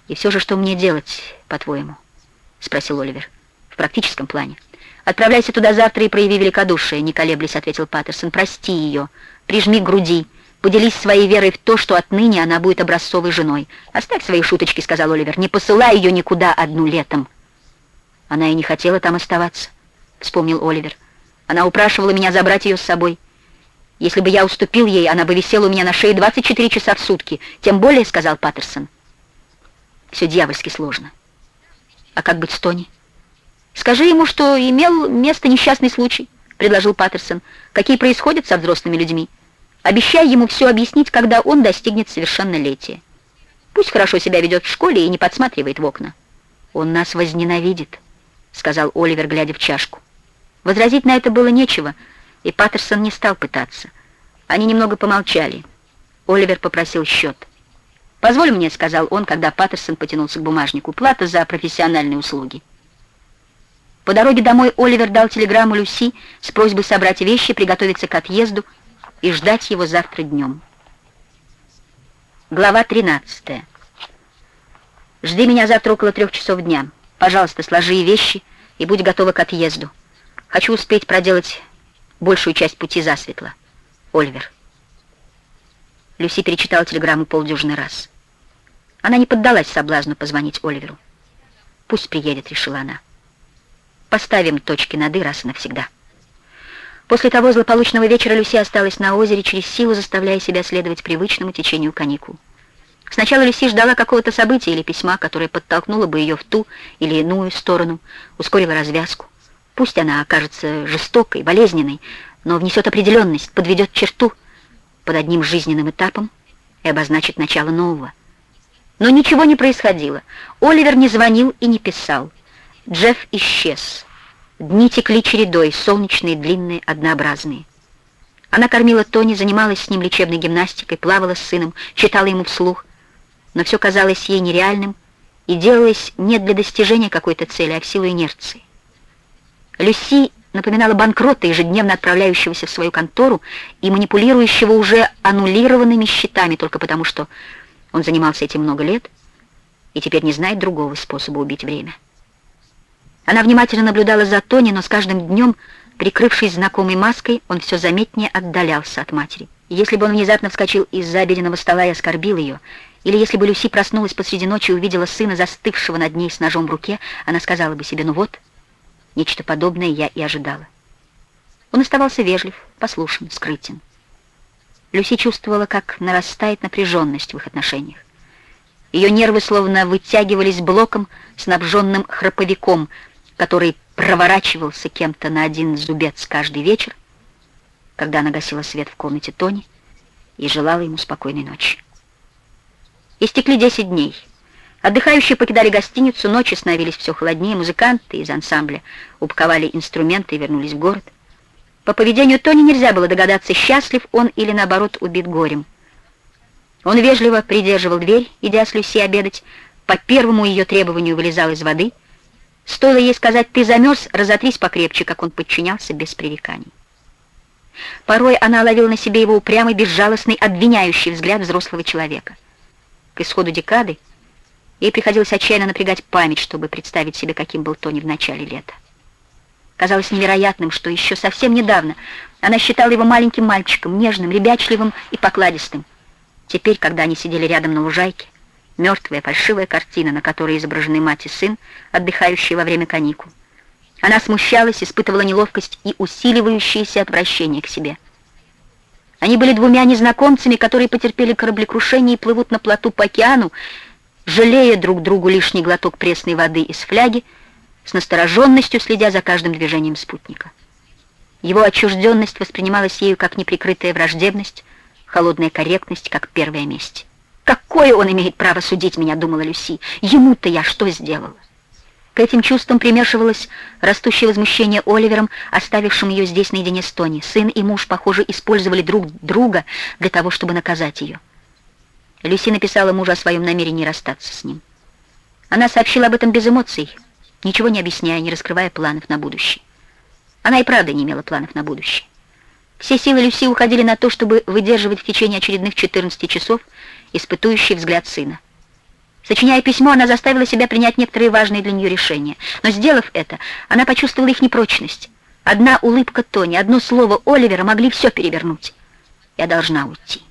«И все же, что мне делать, по-твоему?» — спросил Оливер. «В практическом плане». «Отправляйся туда завтра и прояви великодушие», — не колеблясь, ответил Паттерсон. «Прости ее, прижми к груди». Поделись своей верой в то, что отныне она будет образцовой женой. Оставь свои шуточки, сказал Оливер. Не посылай ее никуда одну летом. Она и не хотела там оставаться, вспомнил Оливер. Она упрашивала меня забрать ее с собой. Если бы я уступил ей, она бы висела у меня на шее 24 часа в сутки. Тем более, сказал Паттерсон. Все дьявольски сложно. А как быть с Тони? Скажи ему, что имел место несчастный случай, предложил Паттерсон. Какие происходят со взрослыми людьми? Обещай ему все объяснить, когда он достигнет совершеннолетия. Пусть хорошо себя ведет в школе и не подсматривает в окна. Он нас возненавидит, сказал Оливер, глядя в чашку. Возразить на это было нечего, и Паттерсон не стал пытаться. Они немного помолчали. Оливер попросил счет. «Позволь мне», — сказал он, когда Паттерсон потянулся к бумажнику, — «плата за профессиональные услуги». По дороге домой Оливер дал телеграмму Люси с просьбой собрать вещи, приготовиться к отъезду, и ждать его завтра днем. Глава 13. Жди меня завтра около трех часов дня. Пожалуйста, сложи вещи и будь готова к отъезду. Хочу успеть проделать большую часть пути засветло. Ольвер. Люси перечитала телеграмму полдюжины раз. Она не поддалась соблазну позвонить Оливеру. «Пусть приедет», — решила она. «Поставим точки над «и» раз и навсегда». После того злополучного вечера Люси осталась на озере, через силу заставляя себя следовать привычному течению каникул. Сначала Люси ждала какого-то события или письма, которое подтолкнуло бы ее в ту или иную сторону, ускорило развязку. Пусть она окажется жестокой, болезненной, но внесет определенность, подведет черту под одним жизненным этапом и обозначит начало нового. Но ничего не происходило. Оливер не звонил и не писал. Джефф исчез. Дни текли чередой, солнечные, длинные, однообразные. Она кормила Тони, занималась с ним лечебной гимнастикой, плавала с сыном, читала ему вслух. Но все казалось ей нереальным и делалось не для достижения какой-то цели, а в силу инерции. Люси напоминала банкрота, ежедневно отправляющегося в свою контору и манипулирующего уже аннулированными счетами только потому, что он занимался этим много лет и теперь не знает другого способа убить время. Она внимательно наблюдала за Тони, но с каждым днем, прикрывшись знакомой маской, он все заметнее отдалялся от матери. если бы он внезапно вскочил из-за обеденного стола и оскорбил ее, или если бы Люси проснулась посреди ночи и увидела сына, застывшего над ней с ножом в руке, она сказала бы себе, ну вот, нечто подобное я и ожидала. Он оставался вежлив, послушен, скрытен. Люси чувствовала, как нарастает напряженность в их отношениях. Ее нервы словно вытягивались блоком, снабженным храповиком, который проворачивался кем-то на один зубец каждый вечер, когда она гасила свет в комнате Тони и желала ему спокойной ночи. Истекли десять дней. Отдыхающие покидали гостиницу, ночи становились все холоднее, музыканты из ансамбля упаковали инструменты и вернулись в город. По поведению Тони нельзя было догадаться, счастлив он или, наоборот, убит горем. Он вежливо придерживал дверь, идя с Люси обедать, по первому ее требованию вылезал из воды. Стоило ей сказать «ты замерз», разотрись покрепче, как он подчинялся без пререканий. Порой она ловила на себе его упрямый, безжалостный, обвиняющий взгляд взрослого человека. К исходу декады ей приходилось отчаянно напрягать память, чтобы представить себе, каким был Тони в начале лета. Казалось невероятным, что еще совсем недавно она считала его маленьким мальчиком, нежным, ребячливым и покладистым. Теперь, когда они сидели рядом на лужайке, мертвая, фальшивая картина, на которой изображены мать и сын, отдыхающие во время каникул. Она смущалась, испытывала неловкость и усиливающееся отвращение к себе. Они были двумя незнакомцами, которые потерпели кораблекрушение и плывут на плоту по океану, жалея друг другу лишний глоток пресной воды из фляги, с настороженностью следя за каждым движением спутника. Его отчужденность воспринималась ею как неприкрытая враждебность, холодная корректность, как первая месть. «Какое он имеет право судить меня?» — думала Люси. «Ему-то я что сделала?» К этим чувствам примешивалось растущее возмущение Оливером, оставившим ее здесь наедине с Тони. Сын и муж, похоже, использовали друг друга для того, чтобы наказать ее. Люси написала мужу о своем намерении расстаться с ним. Она сообщила об этом без эмоций, ничего не объясняя, не раскрывая планов на будущее. Она и правда не имела планов на будущее. Все силы Люси уходили на то, чтобы выдерживать в течение очередных 14 часов испытующий взгляд сына. Сочиняя письмо, она заставила себя принять некоторые важные для нее решения. Но, сделав это, она почувствовала их непрочность. Одна улыбка Тони, одно слово Оливера могли все перевернуть. «Я должна уйти.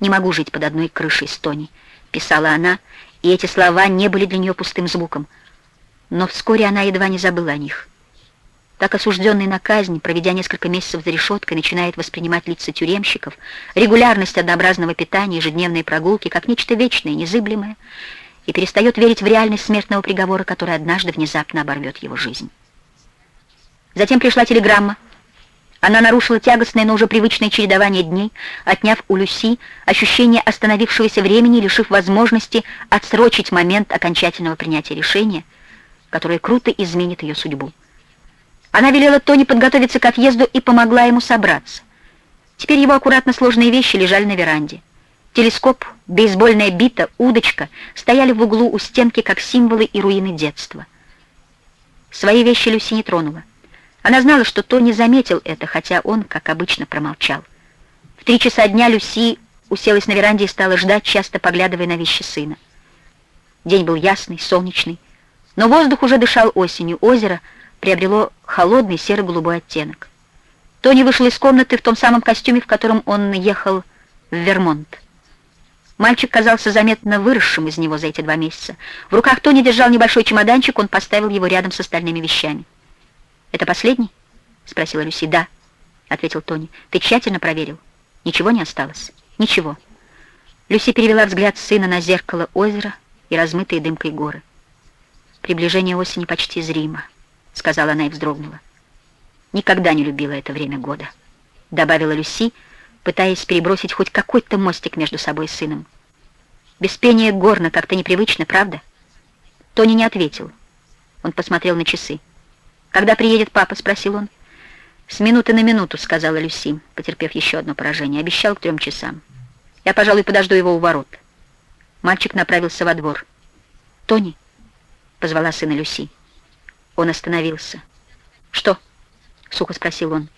Не могу жить под одной крышей с Тони», — писала она, и эти слова не были для нее пустым звуком. Но вскоре она едва не забыла о них. Так осужденный на казнь, проведя несколько месяцев за решеткой, начинает воспринимать лица тюремщиков, регулярность однообразного питания, ежедневные прогулки, как нечто вечное, незыблемое, и перестает верить в реальность смертного приговора, который однажды внезапно оборвет его жизнь. Затем пришла телеграмма. Она нарушила тягостное, но уже привычное чередование дней, отняв у Люси ощущение остановившегося времени, лишив возможности отсрочить момент окончательного принятия решения, которое круто изменит ее судьбу. Она велела Тони подготовиться к отъезду и помогла ему собраться. Теперь его аккуратно сложные вещи лежали на веранде. Телескоп, бейсбольная бита, удочка стояли в углу у стенки, как символы и руины детства. Свои вещи Люси не тронула. Она знала, что Тони заметил это, хотя он, как обычно, промолчал. В три часа дня Люси уселась на веранде и стала ждать, часто поглядывая на вещи сына. День был ясный, солнечный, но воздух уже дышал осенью. Озеро приобрело холодный серо-голубой оттенок. Тони вышел из комнаты в том самом костюме, в котором он ехал в Вермонт. Мальчик казался заметно выросшим из него за эти два месяца. В руках Тони держал небольшой чемоданчик, он поставил его рядом с остальными вещами. «Это последний?» — спросила Люси. «Да», — ответил Тони. «Ты тщательно проверил? Ничего не осталось?» «Ничего». Люси перевела взгляд сына на зеркало озера и размытые дымкой горы. «Приближение осени почти зримо», — сказала она и вздрогнула. «Никогда не любила это время года», — добавила Люси, пытаясь перебросить хоть какой-то мостик между собой и сыном. «Без пения горно как-то непривычно, правда?» Тони не ответил. Он посмотрел на часы. «Когда приедет папа?» — спросил он. «С минуты на минуту», — сказала Люси, потерпев еще одно поражение. «Обещал к трем часам. Я, пожалуй, подожду его у ворот». Мальчик направился во двор. «Тони?» — позвала сына Люси. Он остановился. «Что?» — сухо спросил он.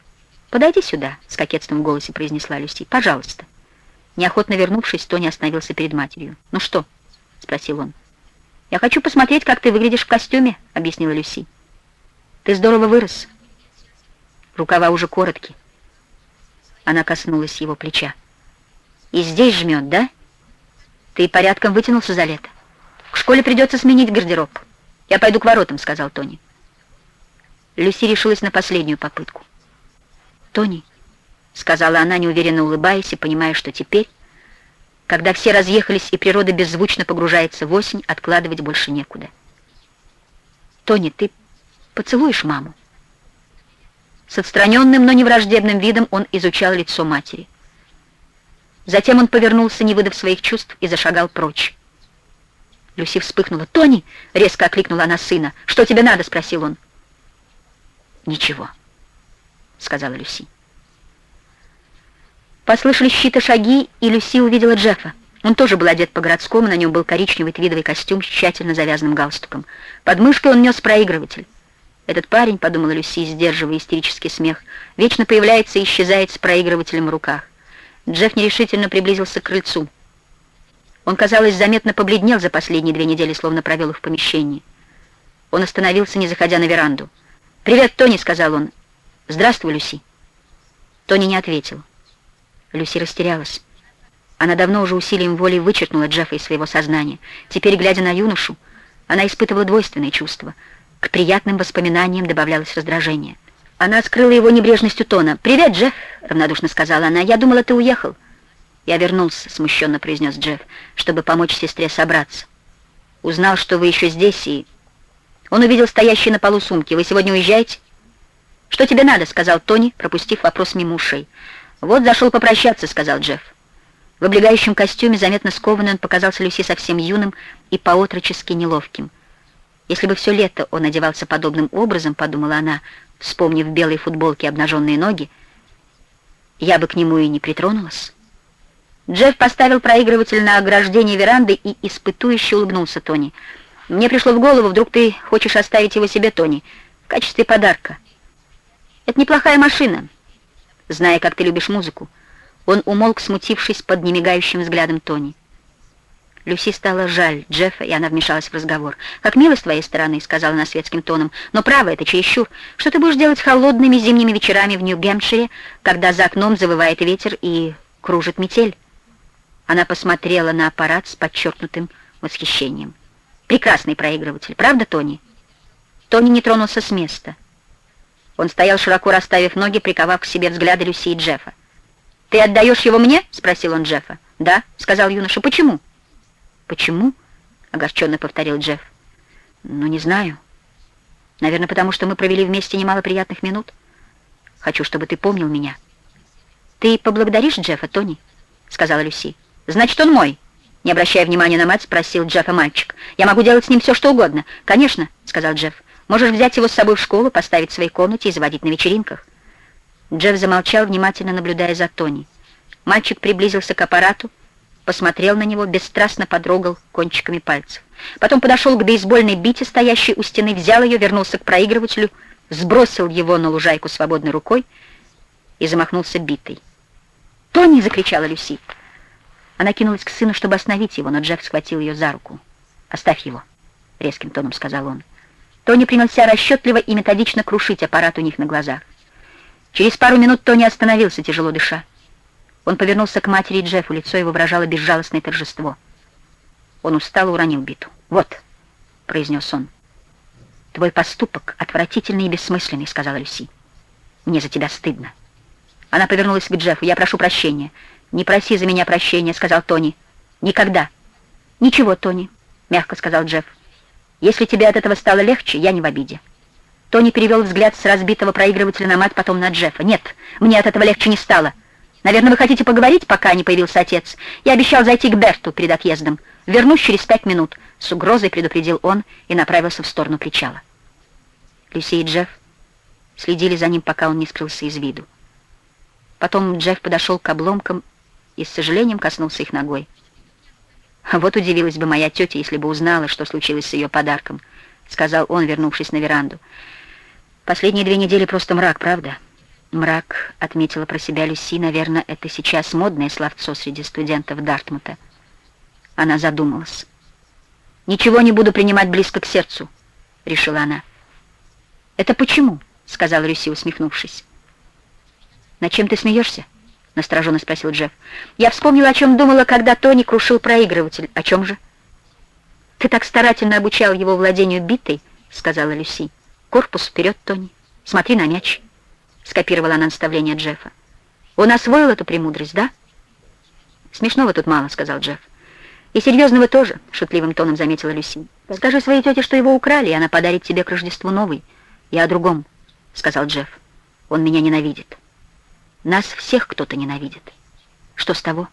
«Подойди сюда», — с кокетством в голосе произнесла Люси. «Пожалуйста». Неохотно вернувшись, Тони остановился перед матерью. «Ну что?» — спросил он. «Я хочу посмотреть, как ты выглядишь в костюме», — объяснила Люси. «Ты здорово вырос». Рукава уже короткие. Она коснулась его плеча. «И здесь жмет, да? Ты порядком вытянулся за лето. К школе придется сменить гардероб. Я пойду к воротам», — сказал Тони. Люси решилась на последнюю попытку. «Тони», — сказала она, неуверенно улыбаясь и понимая, что теперь, когда все разъехались и природа беззвучно погружается в осень, откладывать больше некуда. «Тони, ты поцелуешь маму?» С отстраненным, но не враждебным видом он изучал лицо матери. Затем он повернулся, не выдав своих чувств, и зашагал прочь. Люси вспыхнула. «Тони!» — резко окликнула она сына. «Что тебе надо?» — спросил он. «Ничего». — сказала Люси. Послышались чьи-то шаги, и Люси увидела Джеффа. Он тоже был одет по-городскому, на нем был коричневый твидовый костюм с тщательно завязанным галстуком. Под мышкой он нес проигрыватель. «Этот парень», — подумала Люси, сдерживая истерический смех, «вечно появляется и исчезает с проигрывателем в руках». Джефф нерешительно приблизился к крыльцу. Он, казалось, заметно побледнел за последние две недели, словно провел их в помещении. Он остановился, не заходя на веранду. «Привет, Тони», — сказал он. «Здравствуй, Люси». Тони не ответил. Люси растерялась. Она давно уже усилием воли вычеркнула Джеффа из своего сознания. Теперь, глядя на юношу, она испытывала двойственные чувства. К приятным воспоминаниям добавлялось раздражение. Она скрыла его небрежностью тона. «Привет, Джефф!» — равнодушно сказала она. «Я думала, ты уехал». «Я вернулся», — смущенно произнес Джефф, чтобы помочь сестре собраться. «Узнал, что вы еще здесь, и...» Он увидел стоящие на полу сумки. «Вы сегодня уезжаете?» «Что тебе надо?» — сказал Тони, пропустив вопрос мимо ушей. «Вот зашел попрощаться», — сказал Джефф. В облегающем костюме, заметно скованный, он показался Люси совсем юным и поотрочески неловким. Если бы все лето он одевался подобным образом, подумала она, вспомнив белые футболки и обнаженные ноги, я бы к нему и не притронулась. Джефф поставил проигрыватель на ограждение веранды и испытующе улыбнулся Тони. «Мне пришло в голову, вдруг ты хочешь оставить его себе, Тони, в качестве подарка». Это неплохая машина, зная, как ты любишь музыку. Он умолк, смутившись под немигающим взглядом Тони. Люси стало жаль Джеффа, и она вмешалась в разговор. «Как мило с твоей стороны», — сказала она светским тоном, «но право это чересчур. Что ты будешь делать холодными зимними вечерами в Нью-Гэмпшире, когда за окном завывает ветер и кружит метель?» Она посмотрела на аппарат с подчеркнутым восхищением. «Прекрасный проигрыватель, правда, Тони?» Тони не тронулся с места. Он стоял, широко расставив ноги, приковав к себе взгляды Люси и Джеффа. «Ты отдаешь его мне?» — спросил он Джеффа. «Да», — сказал юноша. «Почему?» «Почему?» — огорченно повторил Джефф. «Ну, не знаю. Наверное, потому что мы провели вместе немало приятных минут. Хочу, чтобы ты помнил меня». «Ты поблагодаришь Джеффа, Тони?» — сказала Люси. «Значит, он мой». Не обращая внимания на мать, спросил Джеффа мальчик. «Я могу делать с ним все, что угодно». «Конечно», — сказал Джефф. Можешь взять его с собой в школу, поставить в своей комнате и заводить на вечеринках». Джефф замолчал, внимательно наблюдая за Тони. Мальчик приблизился к аппарату, посмотрел на него, бесстрастно подрогал кончиками пальцев. Потом подошел к бейсбольной бите, стоящей у стены, взял ее, вернулся к проигрывателю, сбросил его на лужайку свободной рукой и замахнулся битой. «Тони!» — закричала Люси. Она кинулась к сыну, чтобы остановить его, но Джефф схватил ее за руку. «Оставь его», — резким тоном сказал он. Тони принялся расчетливо и методично крушить аппарат у них на глазах. Через пару минут Тони остановился, тяжело дыша. Он повернулся к матери и Джеффу, лицо его выражало безжалостное торжество. Он устало уронил биту. «Вот», — произнес он, — «твой поступок отвратительный и бессмысленный», — сказала Люси. «Мне за тебя стыдно». Она повернулась к Джеффу. «Я прошу прощения». «Не проси за меня прощения», — сказал Тони. «Никогда». «Ничего, Тони», — мягко сказал Джефф. Если тебе от этого стало легче, я не в обиде. Тони перевел взгляд с разбитого проигрывателя на мать, потом на Джеффа. Нет, мне от этого легче не стало. Наверное, вы хотите поговорить, пока не появился отец. Я обещал зайти к Берту перед отъездом. Вернусь через пять минут. С угрозой предупредил он и направился в сторону причала. Люси и Джефф следили за ним, пока он не скрылся из виду. Потом Джефф подошел к обломкам и с сожалением коснулся их ногой. «Вот удивилась бы моя тетя, если бы узнала, что случилось с ее подарком», — сказал он, вернувшись на веранду. «Последние две недели просто мрак, правда?» «Мрак», — отметила про себя Люси, — «наверное, это сейчас модное словцо среди студентов Дартмута». Она задумалась. «Ничего не буду принимать близко к сердцу», — решила она. «Это почему?» — сказала Люси, усмехнувшись. «Над чем ты смеешься?» — настороженно спросил Джефф. «Я вспомнила, о чем думала, когда Тони крушил проигрыватель. О чем же?» «Ты так старательно обучал его владению битой», — сказала Люси. «Корпус вперед, Тони. Смотри на мяч», — скопировала она наставление Джеффа. «Он освоил эту премудрость, да?» «Смешного тут мало», — сказал Джефф. «И серьезного тоже», — шутливым тоном заметила Люси. «Скажи своей тете, что его украли, и она подарит тебе к Рождеству новый. Я о другом», — сказал Джефф. «Он меня ненавидит». Нас всех кто-то ненавидит. Что с того?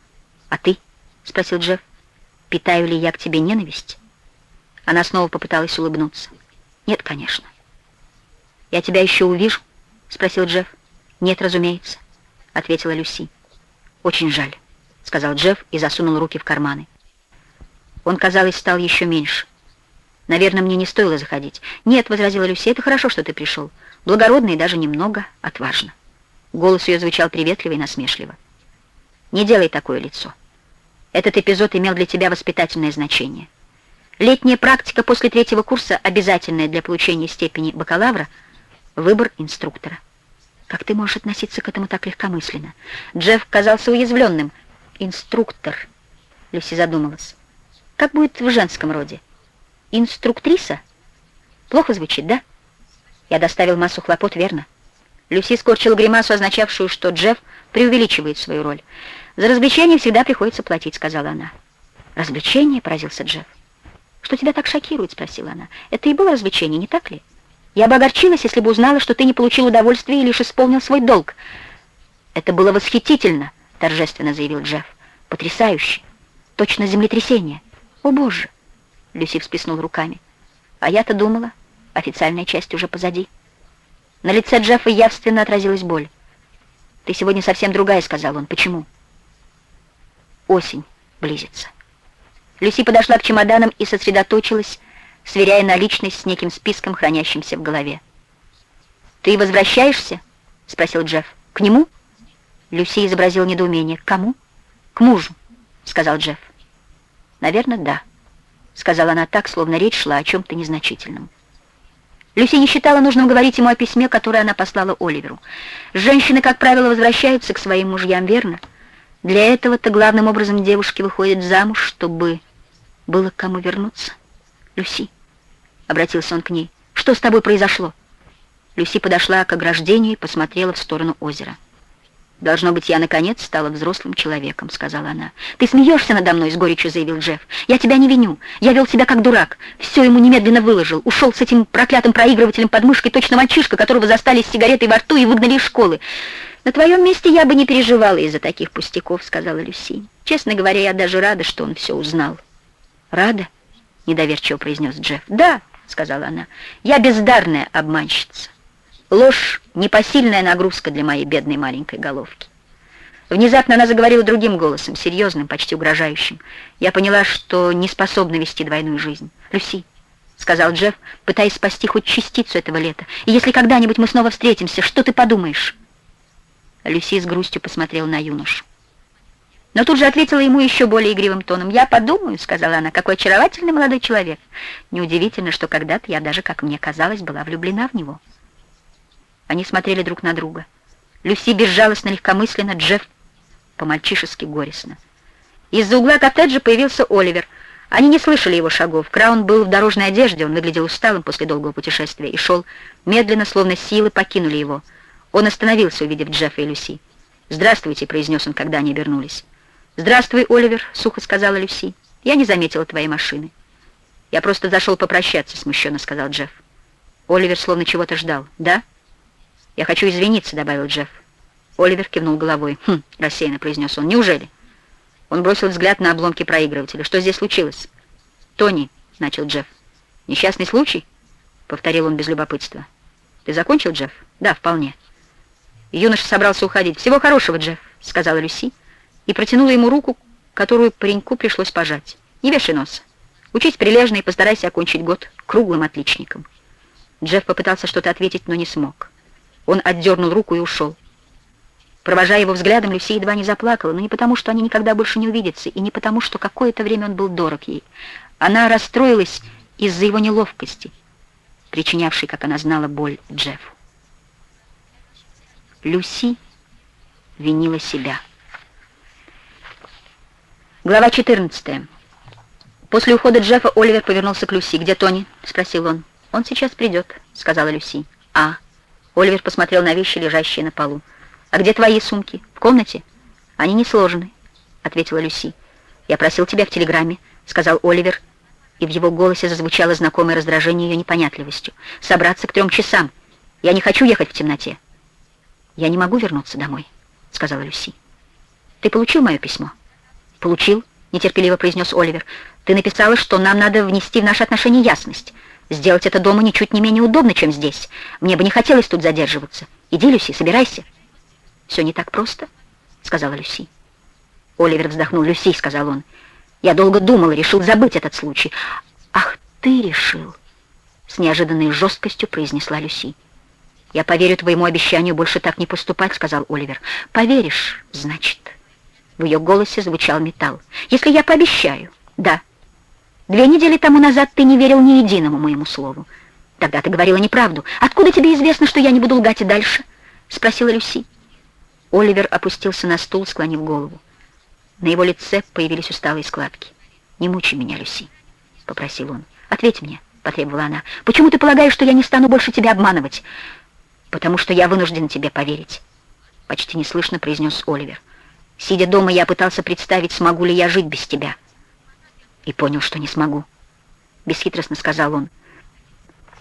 А ты? Спросил Джефф. Питаю ли я к тебе ненависть? Она снова попыталась улыбнуться. Нет, конечно. Я тебя еще увижу? Спросил Джефф. Нет, разумеется, ответила Люси. Очень жаль, сказал Джефф и засунул руки в карманы. Он, казалось, стал еще меньше. Наверное, мне не стоило заходить. Нет, возразила Люси, это хорошо, что ты пришел. Благородно и даже немного отважно. Голос ее звучал приветливо и насмешливо. «Не делай такое лицо. Этот эпизод имел для тебя воспитательное значение. Летняя практика после третьего курса, обязательная для получения степени бакалавра, выбор инструктора. Как ты можешь относиться к этому так легкомысленно? Джефф казался уязвленным. Инструктор, Люси задумалась. Как будет в женском роде? Инструктриса? Плохо звучит, да? Я доставил массу хлопот, верно? Люси скорчила гримасу, означавшую, что Джефф преувеличивает свою роль. «За развлечение всегда приходится платить», — сказала она. «Развлечение?» — поразился Джефф. «Что тебя так шокирует?» — спросила она. «Это и было развлечение, не так ли? Я бы огорчилась, если бы узнала, что ты не получил удовольствия и лишь исполнил свой долг». «Это было восхитительно», — торжественно заявил Джефф. «Потрясающе! Точно землетрясение! О, Боже!» Люси всплеснула руками. «А я-то думала, официальная часть уже позади». На лице Джеффа явственно отразилась боль. «Ты сегодня совсем другая», — сказал он. «Почему?» «Осень близится». Люси подошла к чемоданам и сосредоточилась, сверяя наличность с неким списком, хранящимся в голове. «Ты возвращаешься?» — спросил Джефф. «К нему?» Люси изобразил недоумение. «К кому?» «К мужу», — сказал Джефф. «Наверное, да», — сказала она так, словно речь шла о чем-то незначительном. Люси не считала нужным говорить ему о письме, которое она послала Оливеру. Женщины, как правило, возвращаются к своим мужьям, верно? Для этого-то главным образом девушки выходят замуж, чтобы было к кому вернуться. «Люси», — обратился он к ней, — «что с тобой произошло?» Люси подошла к ограждению и посмотрела в сторону озера. «Должно быть, я, наконец, стала взрослым человеком», — сказала она. «Ты смеешься надо мной?» — с горечью заявил Джефф. «Я тебя не виню. Я вел себя как дурак. Все ему немедленно выложил. Ушел с этим проклятым проигрывателем под мышкой, точно мальчишка, которого застали с сигаретой во рту и выгнали из школы. «На твоем месте я бы не переживала из-за таких пустяков», — сказала Люси. «Честно говоря, я даже рада, что он все узнал». «Рада?» — недоверчиво произнес Джефф. «Да», — сказала она, — «я бездарная обманщица». Ложь — непосильная нагрузка для моей бедной маленькой головки. Внезапно она заговорила другим голосом, серьезным, почти угрожающим. Я поняла, что не способна вести двойную жизнь. «Люси», — сказал Джефф, пытаясь спасти хоть частицу этого лета, «и если когда-нибудь мы снова встретимся, что ты подумаешь?» Люси с грустью посмотрела на юношу. Но тут же ответила ему еще более игривым тоном. «Я подумаю», — сказала она, — «какой очаровательный молодой человек. Неудивительно, что когда-то я даже, как мне казалось, была влюблена в него». Они смотрели друг на друга. Люси безжалостно легкомысленно, Джефф по-мальчишески горестно. Из-за угла коттеджа появился Оливер. Они не слышали его шагов. Краун был в дорожной одежде, он выглядел усталым после долгого путешествия и шел медленно, словно силы покинули его. Он остановился, увидев Джеффа и Люси. «Здравствуйте», — произнес он, когда они обернулись. «Здравствуй, Оливер», — сухо сказала Люси. «Я не заметила твоей машины». «Я просто зашел попрощаться», — смущенно сказал Джефф. Оливер словно чего-то ждал. «Да?» «Я хочу извиниться», — добавил Джефф. Оливер кивнул головой. «Хм», — рассеянно произнес он. «Неужели?» Он бросил взгляд на обломки проигрывателя. «Что здесь случилось?» «Тони», — начал Джефф. «Несчастный случай?» — повторил он без любопытства. «Ты закончил, Джефф?» «Да, вполне». Юноша собрался уходить. «Всего хорошего, Джефф», — сказала Люси и протянула ему руку, которую пареньку пришлось пожать. «Не вешай носа. Учись прилежно и постарайся окончить год круглым отличником». Джефф попытался что-то ответить, но не смог. Он отдернул руку и ушел. Провожая его взглядом, Люси едва не заплакала, но не потому, что они никогда больше не увидятся, и не потому, что какое-то время он был дорог ей. Она расстроилась из-за его неловкости, причинявшей, как она знала, боль Джеффу. Люси винила себя. Глава 14. После ухода Джеффа Оливер повернулся к Люси. «Где Тони?» — спросил он. «Он сейчас придет», — сказала Люси. «А?» Оливер посмотрел на вещи, лежащие на полу. «А где твои сумки? В комнате?» «Они не сложены», — ответила Люси. «Я просил тебя в телеграмме», — сказал Оливер, и в его голосе зазвучало знакомое раздражение ее непонятливостью. «Собраться к трем часам. Я не хочу ехать в темноте». «Я не могу вернуться домой», — сказала Люси. «Ты получил мое письмо?» «Получил», — нетерпеливо произнес Оливер. «Ты написала, что нам надо внести в наши отношения ясность. Сделать это дома ничуть не менее удобно, чем здесь. Мне бы не хотелось тут задерживаться. Иди, Люси, собирайся». «Все не так просто», — сказала Люси. Оливер вздохнул. «Люси», — сказал он, — «я долго думал и решил забыть этот случай». «Ах, ты решил», — с неожиданной жесткостью произнесла Люси. «Я поверю твоему обещанию больше так не поступать», — сказал Оливер. «Поверишь, значит». В ее голосе звучал металл. «Если я пообещаю, да. Две недели тому назад ты не верил ни единому моему слову. Тогда ты говорила неправду. Откуда тебе известно, что я не буду лгать и дальше?» Спросила Люси. Оливер опустился на стул, склонив голову. На его лице появились усталые складки. «Не мучай меня, Люси», — попросил он. «Ответь мне», — потребовала она. «Почему ты полагаешь, что я не стану больше тебя обманывать?» «Потому что я вынужден тебе поверить», — почти неслышно произнес Оливер. Сидя дома, я пытался представить, смогу ли я жить без тебя. И понял, что не смогу. Бесхитростно сказал он.